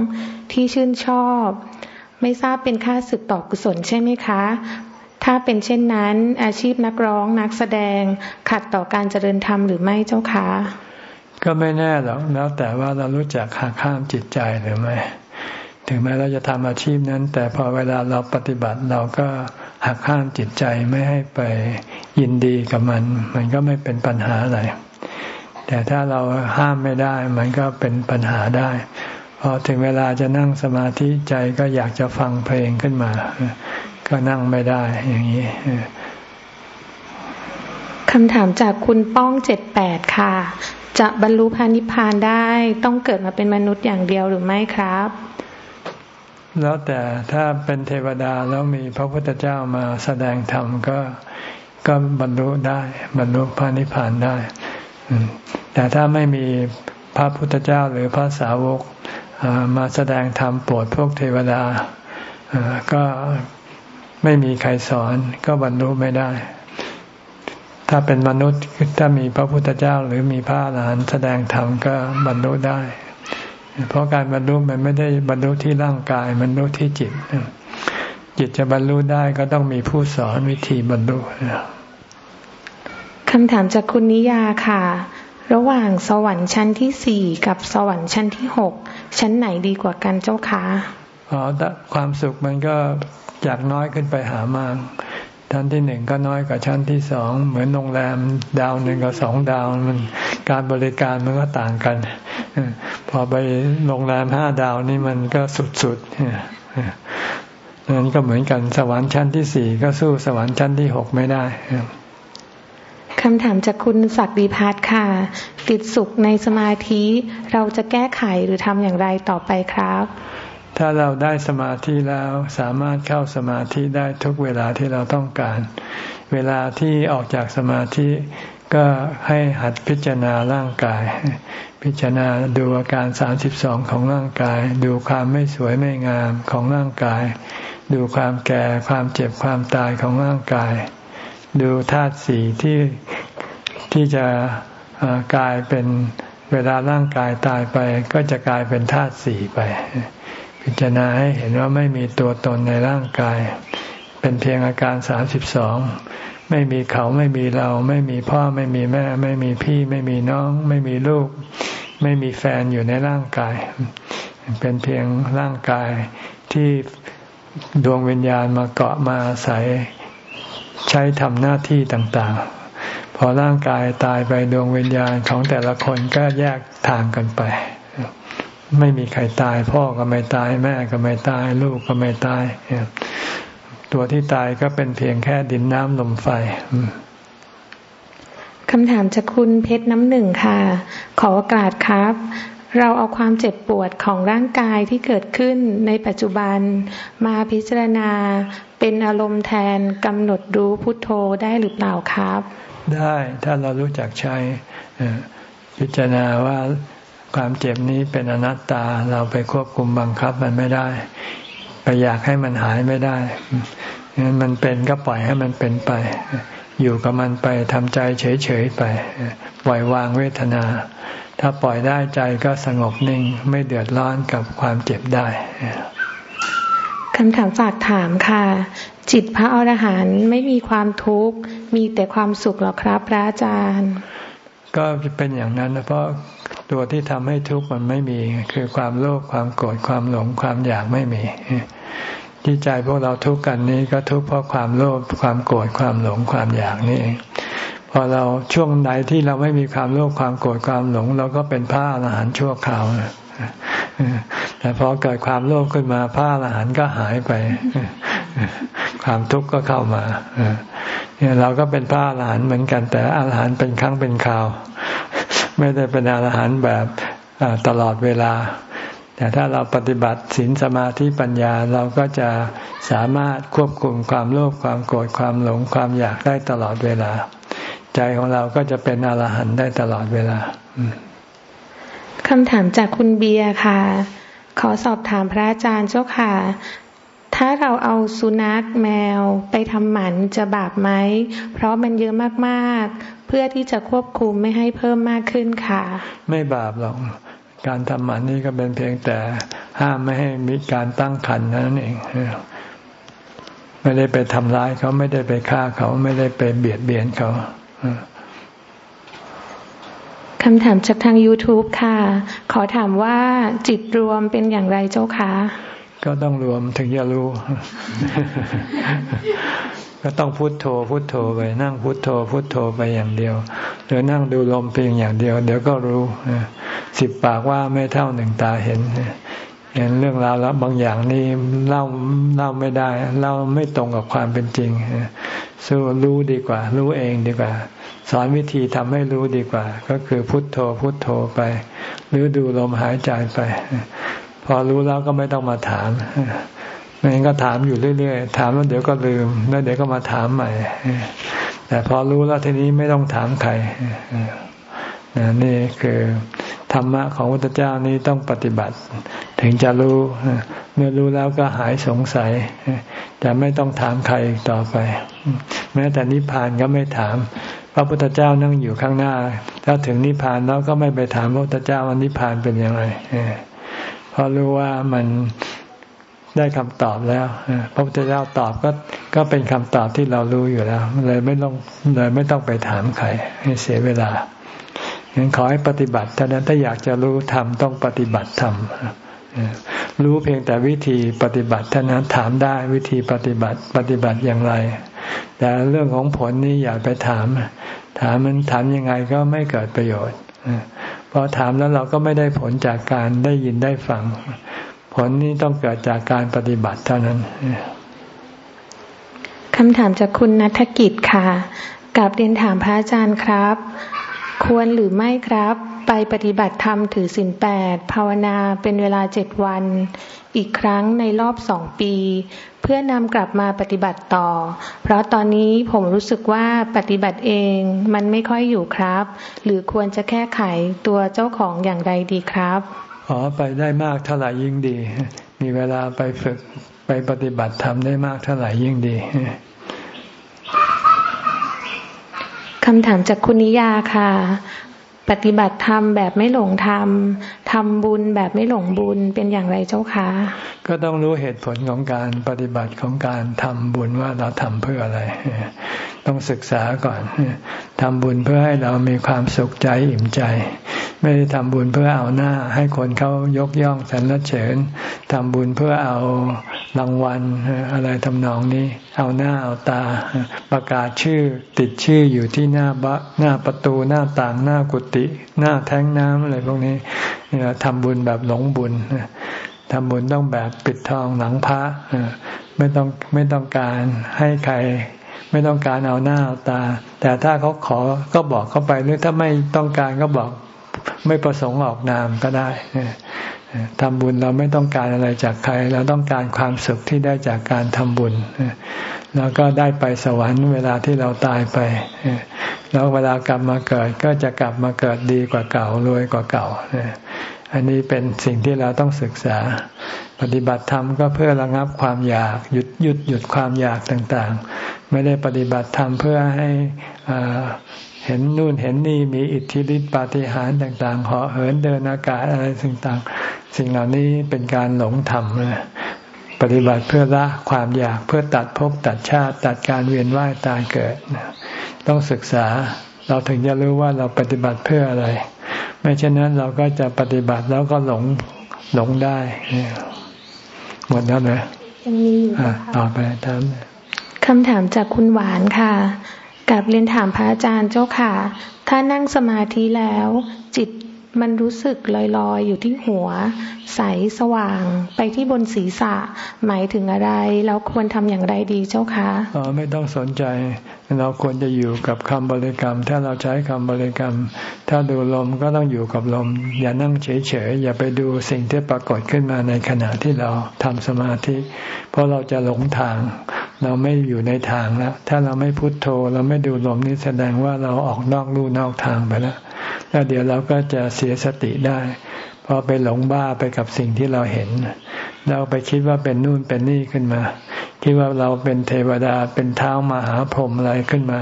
S3: ที่ชื่นชอบ ไม่ทราบเป็นค่าสึกต่อกุศลใช่ไหมคะ ถ้าเป็นเช่นนั้น อาชีพนักร้องนักแสดงขัดต่อการเจริญธรรมหรือไม่เจ้าคะ
S1: ก็ไม่แน่หรอกแล้วแต่ว่าเรารู้จักหักข้ามจิตใจหรือไม่ถึงแม้เราจะทำอาชีพนั้น แต่พอเวลาเราปฏิบัติเราก็หักข้ามจิตใจไม่ให้ไปยินดีกับมัน มันก็ไม่เป็นปัญหาอะไร แต่ถ้าเราห้ามไม่ได้ มันก็เป็นปัญหาได้พอถึงเวลาจะนั่งสมาธิใจก็อยากจะฟังเพลงขึ้นมา ก็นั่งไม่ได้อย่างนี้
S3: คำถามจากคุณป้องเจ็ดแปดค่ะ จะบรรลุพานิพานได้ต้องเกิดมาเป็นมนุษย์อย่างเดียวหรือไม่ครับ
S1: แล้วแต่ถ้าเป็นเทวดาแล้วมีพระพุทธเจ้ามาแสดงธรรมก็ก็บรรลุได้บรรลุพานิพานได้แต่ถ้าไม่มีพระพุทธเจ้าหรือพระสาวกมาแสดงธรรมโปรดพวกเทวดาก็ ไม่มีใครสอนก็บรรลุไม่ได้ ถ้าเป็นมนุษย์ถ้ามีพระพุทธเจ้าหรือมีพระอรหันต์แสดงธรรมก็บรรลุได้ เพราะการบรรลุมันไม่ได้บรรลุที่ร่างกายบรรลุที่จิต จิตจะบรรลุได้ก็ต้องมีผู้สอนวิธีบรรลุ
S3: คำถามจากคุณนิยาค่ะ ระหว่างสวรรค์ชั้นที่สี่กับสวรรค์ชั้นที่หกชั้นไหนดีกว่ากันเจ้าคะ
S1: อ๋อความสุขมันก็ จากน้อยขึ้นไปหามากชั้นที่หนึ่งก็น้อยกว่าชั้นที่สองเหมือนโรงแรมดาวหนึ่งกับสองดาวมันการบริการมันก็ต่างกัน พอไปโรงแรมห้าดาวนี่มันก็สุดๆนั้นก็เหมือนกันสวรรค์ชั้นที่สี่ก็สู้สวรรค์ชั้นที่หกไม่ได้
S3: คำถามจากคุณศักดิพัฒน์ค่ะ ติดสุขในสมาธิเราจะแก้ไขหรือทำอย่างไรต่อไปครับ
S1: ถ้าเราได้สมาธิแล้วสามารถเข้าสมาธิได้ทุกเวลาที่เราต้องการ เวลาที่ออกจากสมาธิก็ให้หัดพิจารณาร่างกาย พิจารณาดูอาการสามสิบสองของร่างกาย ดูความไม่สวยไม่งามของร่างกาย ดูความแก่ความเจ็บความตายของร่างกาย ดูธาตุสีที่ที่จะกลายเป็นเวลาร่างกายตายไป ก็จะกลายเป็นธาตุสีไป พิจารณาให้เห็นว่าไม่มีตัวตนในร่างกาย เป็นเพียงอาการสามสิบสองไม่มีเขาไม่มีเรา ไม่มีพ่อไม่มีแม่ ไม่มีพี่ ไม่มีน้อง ไม่มีลูก ไม่มีแฟนอยู่ในร่างกาย เป็นเพียงร่างกายที่ดวงวิญญาณมาเกาะมาอาศัยใช้ทำหน้าที่ต่างๆ พอร่างกายตายไปดวงวิญญาณของแต่ละคนก็แยกทางกันไป ไม่มีใครตาย พ่อก็ไม่ตาย แม่ก็ไม่ตาย ลูกก็ไม่ตาย ตัวที่ตายก็เป็นเพียงแค่ดินน้ำลมไฟ
S3: คำถามจากคุณเพชรน้ำหนึ่งค่ะ ขอโอกาสครับ เราเอาความเจ็บปวดของร่างกายที่เกิดขึ้นในปัจจุบันมาพิจารณาเป็นอารมณ์แทนกำหนดรู้พุทโธได้หรือเปล่าครับ
S1: ได้ถ้าเรารู้จักใช้พิจารณาว่า ความเจ็บนี้เป็นอนัตตาเราไปควบคุมบังคับมันไม่ได้ ไปอยากให้มันหายไม่ได้งั้นมันเป็นก็ปล่อยให้มันเป็นไป อยู่กับมันไปทำใจเฉยๆไป ปล่อยวางเวทนา ถ้าปล่อยได้ใจก็สงบนิ่ง ไม่เดือดร้อนกับความเจ็บได้
S3: คำถามฝากถามค่ะ จิตพระอรหันต์ไม่มีความทุกข์ มีแต่ความสุขหรอครับพระอาจารย์
S1: ก็เป็นอย่างนั้นเพราะ ตัวที่ทำให้ทุกข์มันไม่มี คือความโลภความโกรธความหลงความอยากไม่มี ที่ใจพวกเราทุกข์กันนี้ก็ทุกข์เพราะความโลภความโกรธความหลงความอยากนี่เองพอเราช่วงไหนที่เราไม่มีความโลภความโกรธความหลง เราก็เป็นพระอรหันต์ชั่วคราวแต่พอเกิดความโลภขึ้นมาพระอรหันต์ก็หายไป ความทุกข์ก็เข้ามาเนี่ยเราก็เป็นพระอรหันต์เหมือนกัน แต่อรหันต์เป็นครั้งเป็นคราว ไม่ได้เป็นอรหันต์แบบตลอดเวลา แต่ถ้าเราปฏิบัติศีลสมาธิปัญญาเราก็จะสามารถควบคุมความโลภความโกรธความหลงความอยากได้ตลอดเวลา ใจของเราก็จะเป็นอรหันต์ได้ตลอดเวลา
S3: คำถามจากคุณเบียร์ค่ะ ขอสอบถามพระอาจารย์เจ้าค่ะ ถ้าเราเอาสุนัขแมวไปทำหมันจะบาปไหม เพราะมันเยอะมาก เพื่อที่จะควบคุมไม่ให้เพิ่มมากขึ้นค่ะ
S1: ไม่บาปหรอกการทำหมันนี่ก็เป็นเพียงแต่ห้ามไม่ให้มีการตั้งครรภ์นั่นเองไม่ได้ไปทำร้ายเขาไม่ได้ไปฆ่าเขาไม่ได้ไปเบียดเบียนเขา
S3: คำถามจากทาง YouTube ค่ะ ขอถามว่าจิตรวมเป็นอย่างไรเจ้าคะ
S1: ก็ต้องรวมถึงจะรู้ ก็ต้องพุโทโธพุโทโธไปนั่งพุโทโธพุโทโธไปอย่างเดียวหรือนั่งดูลมเพียงอย่างเดียว เดี๋ยวก็รู้สิบปากว่าไม่เท่าหนึ่งตาเห็นเห็นเรื่องราวแล้วบางอย่างนี่เล่าเล่าไม่ได้เล่าไม่ตรงกับความเป็นจริงสู้รู้ดีกว่า รู้เองดีกว่า สอนวิธีทำให้รู้ดีกว่า ก็คือพุทโธพุทโธไป หรือดูลมหายใจไป พอรู้แล้วก็ไม่ต้องมาถาม ไม่งั้นก็ถามอยู่เรื่อยๆ ถามแล้วเดี๋ยวก็ลืม แล้วเดี๋ยวก็มาถามใหม่ แต่พอรู้แล้วทีนี้ไม่ต้องถามใครนี่คือธรรมะของพระพุทธเจ้านี้ต้องปฏิบัติ ถึงจะรู้ เมื่อรู้แล้วก็หายสงสัย จะไม่ต้องถามใครอีกต่อไป แม้แต่นิพพานก็ไม่ถาม พระพุทธเจ้านั่งอยู่ข้างหน้า ถ้าถึงนิพพานแล้วก็ไม่ไปถามพระพุทธเจ้าว่านิพพานเป็นยังไงเพราะรู้ว่ามัน ได้คำตอบแล้วพระพุทธเจ้าตอบก็ก็เป็นคำตอบที่เรารู้อยู่แล้ว เลยไม่ต้องเลยไม่ต้องไปถามใครให้เสียเวลางั้นขอให้ปฏิบัติเท่านั้นถ้าอยากจะรู้ธรรมต้องปฏิบัติธรรมรู้เพียงแต่วิธีปฏิบัติเท่านั้นถามได้วิธีปฏิบัติปฏิบัติอย่างไร แต่เรื่องของผลนี้อย่าไปถาม ถามมันถามยังไงก็ไม่เกิดประโยชน์พอถามแล้วเราก็ไม่ได้ผลจากการได้ยินได้ฟัง ผลนี้ต้องเกิดจากการปฏิบัติเท่านั้น
S3: คำถามจากคุณนัฐกิจค่ะกับเรียนถามพระอาจารย์ครับ ควรหรือไม่ครับ ไปปฏิบัติธรรมถือศีลแปดภาวนาเป็นเวลาเจ็ดวัน อีกครั้งในรอบสองปี เพื่อนำกลับมาปฏิบัติต่อ เพราะตอนนี้ผมรู้สึกว่าปฏิบัติเองมันไม่ค่อยอยู่ครับ หรือควรจะแก้ไขตัวเจ้าของอย่างไรดีครับ
S1: อ๋อไปได้มากเท่าไหร่ยิ่งดี มีเวลาไปฝึกไปปฏิบัติทำได้มากเท่าไหร่ยิ่งดี
S3: คำถามจากคุณนิยาค่ะ ปฏิบัติธรรมแบบไม่หลงธรรมทำบุญแบบไม่หลงบุญเป็นอย่างไรเจ้าคะ
S1: ก็ต้องรู้เหตุผลของการปฏิบัติของการทำบุญว่าเราทำเพื่ออะไรต้องศึกษาก่อนทำบุญเพื่อให้เรามีความสุขใจอิ่มใจ ไม่ได้ทำบุญเพื่อเอาหน้า ให้คนเขายกย่องสรรเสริญทำบุญเพื่อเอารางวัลอะไรทำนองนี้ เอาหน้าเอาตา ประกาศชื่อติดชื่ออยู่ที่หน้าบะหน้าประตูหน้าต่างหน้ากุฏิหน้าแท้งน้ำอะไรพวกนี้ทำบุญแบบหลงบุญทำบุญต้องแบบปิดทองหลังพระไม่ต้องไม่ต้องการให้ใคร ไม่ต้องการเอาหน้าเอาตา แต่ถ้าเขาขอก็บอกเขาไปหรือถ้าไม่ต้องการก็บอกไม่ประสงค์ออกนามก็ได้ทำบุญเราไม่ต้องการอะไรจากใคร เราต้องการความสุขที่ได้จากการทำบุญแล้วก็ได้ไปสวรรค์เวลาที่เราตายไปแล้วเวลากลับมาเกิดก็จะกลับมาเกิดดีกว่าเก่ารวยกว่าเก่าอันนี้เป็นสิ่งที่เราต้องศึกษา ปฏิบัติธรรมก็เพื่อระงับความอยากหยุดหยุดหยุดความอยากต่างๆ ไม่ได้ปฏิบัติธรรมเพื่อให้เห็นนู่นเห็นนี่มีอิทธิฤทธิปาฏิหาริย์ต่างๆเหาะเหินเดินอากาศอะไรต่างๆ สิ่งเหล่านี้เป็นการหลงธรรมเลยปฏิบัติเพื่อละความอยากเพื่อตัดภพตัดชาติ ตัดการเวียนว่ายตายเกิด ต้องศึกษาเราถึงจะรู้ว่าเราปฏิบัติเพื่ออะไร ไม่เช่นนั้นเราก็จะปฏิบัติแล้วก็หลงหลงได้ หมดแล้วนะ
S3: ยังมีอยู่
S1: ต่อไปถาม
S3: คำถามจากคุณหวานค่ะกับเรียนถามพระอาจารย์เจ้าค่ะ ถ้านั่งสมาธิแล้ว จิต มันรู้สึกลอยๆออยู่ที่หัว ใสสว่าง ไปที่บนศีรษะ หมายถึงอะไรแล้วควรทำอย่างไรดีเจ้าคะ
S1: อ๋อไม่ต้องสนใจ เราควรจะอยู่กับคำบริกรรม ถ้าเราใช้คำบริกรรม ถ้าดูลมก็ต้องอยู่กับลม อย่านั่งเฉยๆ อย่าไปดูสิ่งที่ปรากฏขึ้นมาในขณะที่เราทำสมาธิ เพราะเราจะหลงทาง เราไม่อยู่ในทางแล้ว ถ้าเราไม่พุโทโธ เราไม่ดูลมนี่แสดงว่าเราออกนอกลู่นอกทางไปแล้ว แล้วเดี๋ยวเราก็จะเสียสติได้พอไปหลงบ้าไปกับสิ่งที่เราเห็น เราไปคิดว่าเป็นนู่นเป็นนี่ขึ้นมา คิดว่าเราเป็นเทวดาเป็นเท้ามาหาพรหมอะไรขึ้นมา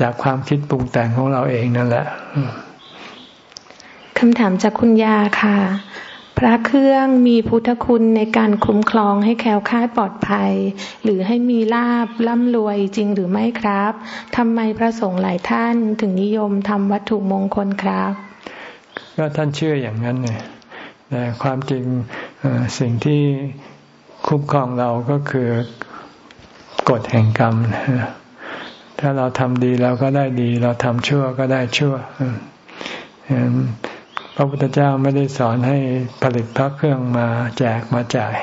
S1: จากความคิดปรุงแต่งของเราเองนั่นแหละ
S3: คำถามจากคุณยาค่ะ พระเครื่องมีพุทธคุณในการคุ้มครองให้แคล้วคลาดปลอดภัย หรือให้มีลาบร่ำรวยจริงหรือไม่ครับทำไมพระสงฆ์หลายท่านถึงนิยมทำวัตถุมงคลครับ
S1: ก็ท่านเชื่ออย่างนั้นเนี่ยแต่ความจริงสิ่งที่คุ้มครองเราก็คือกฎแห่งกรรม ถ้าเราทำดีเราก็ได้ดี เราทำชั่วก็ได้ชั่ว พระพุทธเจ้าไม่ได้สอนให้ผลิตพระเครื่องมาแจกมาจ่าย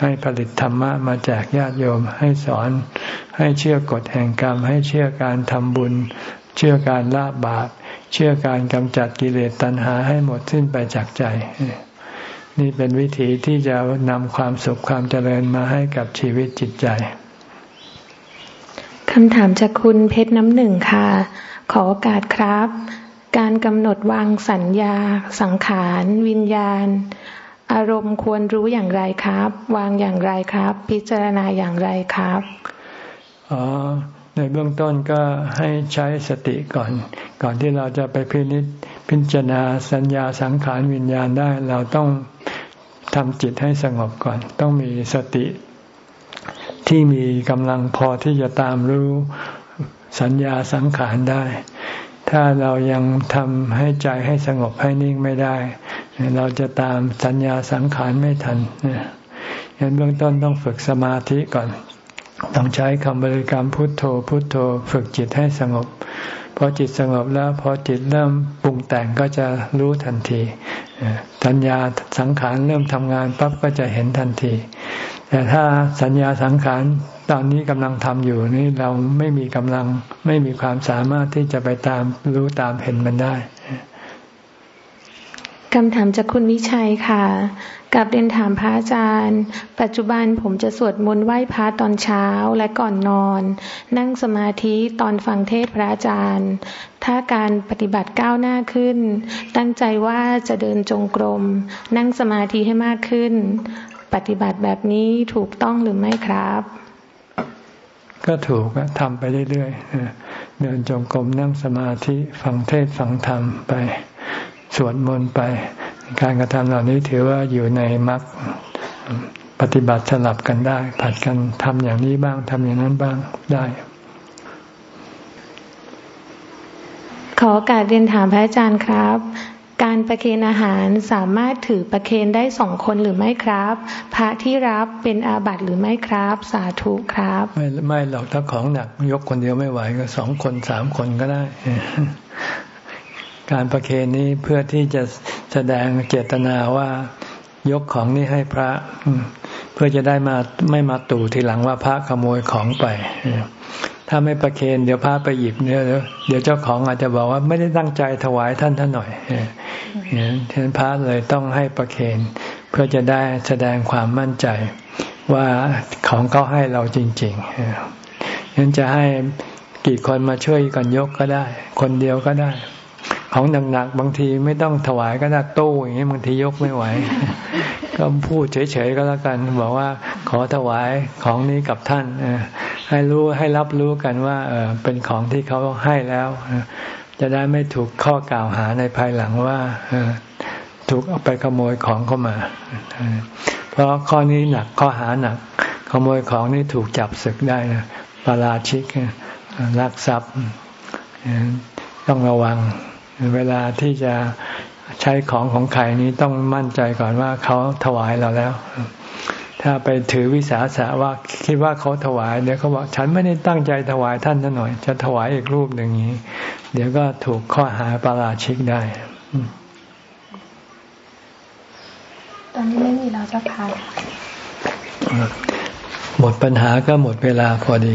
S1: ให้ผลิตธรรมะมาแจกญาติโยม ให้สอนให้เชื่อกฎแห่งกรรม ให้เชื่อการทำบุญ เชื่อการละบาป เชื่อการกำจัดกิเลสตัณหาให้หมดสิ้นไปจากใจ นี่เป็นวิธีที่จะนำความสุขความเจริญมาให้กับชีวิตจิตใจ
S3: คำถามจากคุณเพชรน้ำหนึ่งค่ะ ขอโอกาสครับ การกำหนดวางสัญญา สังขาร วิญญาณ อารมณ์ควรรู้อย่างไรครับ วางอย่างไรครับ พิจารณาอย่างไรครับ
S1: อ๋อในเบื้องต้นก็ให้ใช้สติก่อน ก่อนที่เราจะไปพินิจพิจารณาสัญญาสังขารวิญญาณได้ เราต้องทำจิตให้สงบก่อน ต้องมีสติ ที่มีกำลังพอที่จะตามรู้สัญญาสังขารได้ ถ้าเรายังทำให้ใจให้สงบให้นิ่งไม่ได้ เราจะตามสัญญาสังขารไม่ทันเห็นเบื้องต้นต้องฝึกสมาธิก่อน ต้องใช้คำบริกรรมพุทโธพุทโธ ฝึกจิตให้สงบ พอจิตสงบแล้ว พอจิตเริ่มปรุงแต่งก็จะรู้ทันทีสัญญาสังขารเริ่มทำงานปั๊บก็จะเห็นทันที แต่ถ้าสัญญาสังขารตอนนี้กำลังทำอยู่นี่เราไม่มีกำลังไม่มีความสามารถที่จะไปตามรู้ตามเห็นมันได้
S3: คำถามจากคุณวิชัยค่ะกับเรียนถามพระอาจารย์ ปัจจุบันผมจะสวดมนต์ไหว้พระตอนเช้าและก่อนนอน นั่งสมาธิตอนฟังเทศพระอาจารย์ ถ้าการปฏิบัติก้าวหน้าขึ้น ตั้งใจว่าจะเดินจงกรม นั่งสมาธิให้มากขึ้น ปฏิบัติแบบนี้ถูกต้องหรือไม่ครับ
S1: ก็ถูกทำไปเรื่อยๆเดินจงกรมนั่งสมาธิฟังเทศฟังธรรมไป สวดมนต์ไป การกระทำเหล่านี้ถือว่าอยู่ในมรรคปฏิบัติสลับกันได้ ผัดกันทำอย่างนี้บ้างทำอย่างนั้นบ้างได้
S3: ขอโอกาสเรียนถามพระอาจารย์ครับ การประเคนอาหารสามารถถือประเคนได้สองคนหรือไม่ครับ พระที่รับเป็นอาบัติหรือไม่ครับ สาธุครับ
S1: ไม่ไม่หรอกถ้าของหนักยกคนเดียวไม่ไหวก็สองคนสามคนก็ได้ การประเคนนี้เพื่อที่จะแสดงเจตนาว่ายกของนี้ให้พระ เพื่อจะได้มาไม่มาตู่ทีหลังว่าพระขโมยของไป ถ้าไม่ประเคนเดี๋ยวพระไปหยิบเนี่ยเดี๋ยวเจ้าของอาจจะบอกว่าไม่ได้ตั้งใจถวายท่านท่านหน่อยเทนพระเลยต้องให้ประเคนเพื่อจะได้แสดงความมั่นใจว่าของเขาให้เราจริงๆนั้นจะให้กี่คนมาช่วยกันยกก็ได้ คนเดียวก็ได้ ของหนักๆบางทีไม่ต้องถวายก็ได้ตู้อย่างนี้บางทียกไม่ไหว ก็พูดเฉยๆก็แล้วกัน บอกว่าขอถวายของนี้กับท่านให้รู้ให้รับรู้กันว่าเออเป็นของที่เขาให้แล้วจะได้ไม่ถูกข้อกล่าวหาในภายหลังว่าถูกเอาไปขโมยของเข้ามา เพราะข้อนี้หนักข้อหาหนัก ขโมยของนี่ถูกจับศึกได้นะปาราชิกลักทรัพย์ต้องระวัง เวลาที่จะใช้ของของใครนี้ต้องมั่นใจก่อนว่าเขาถวายเราแล้ว ถ้าไปถือวิสาสะว่าคิดว่าเขาถวายเดี๋ยวเขาบอกฉันไม่ได้ตั้งใจถวายท่านนั่นหน่อย จะถวายอีกรูปหนึ่งนี้ เดี๋ยวก็ถูกข้อหาปาราชิกได้
S3: ตอนนี้ไม่มีแล้วจ้าค่ะ
S1: หมดปัญหาก็หมดเวลาพอดี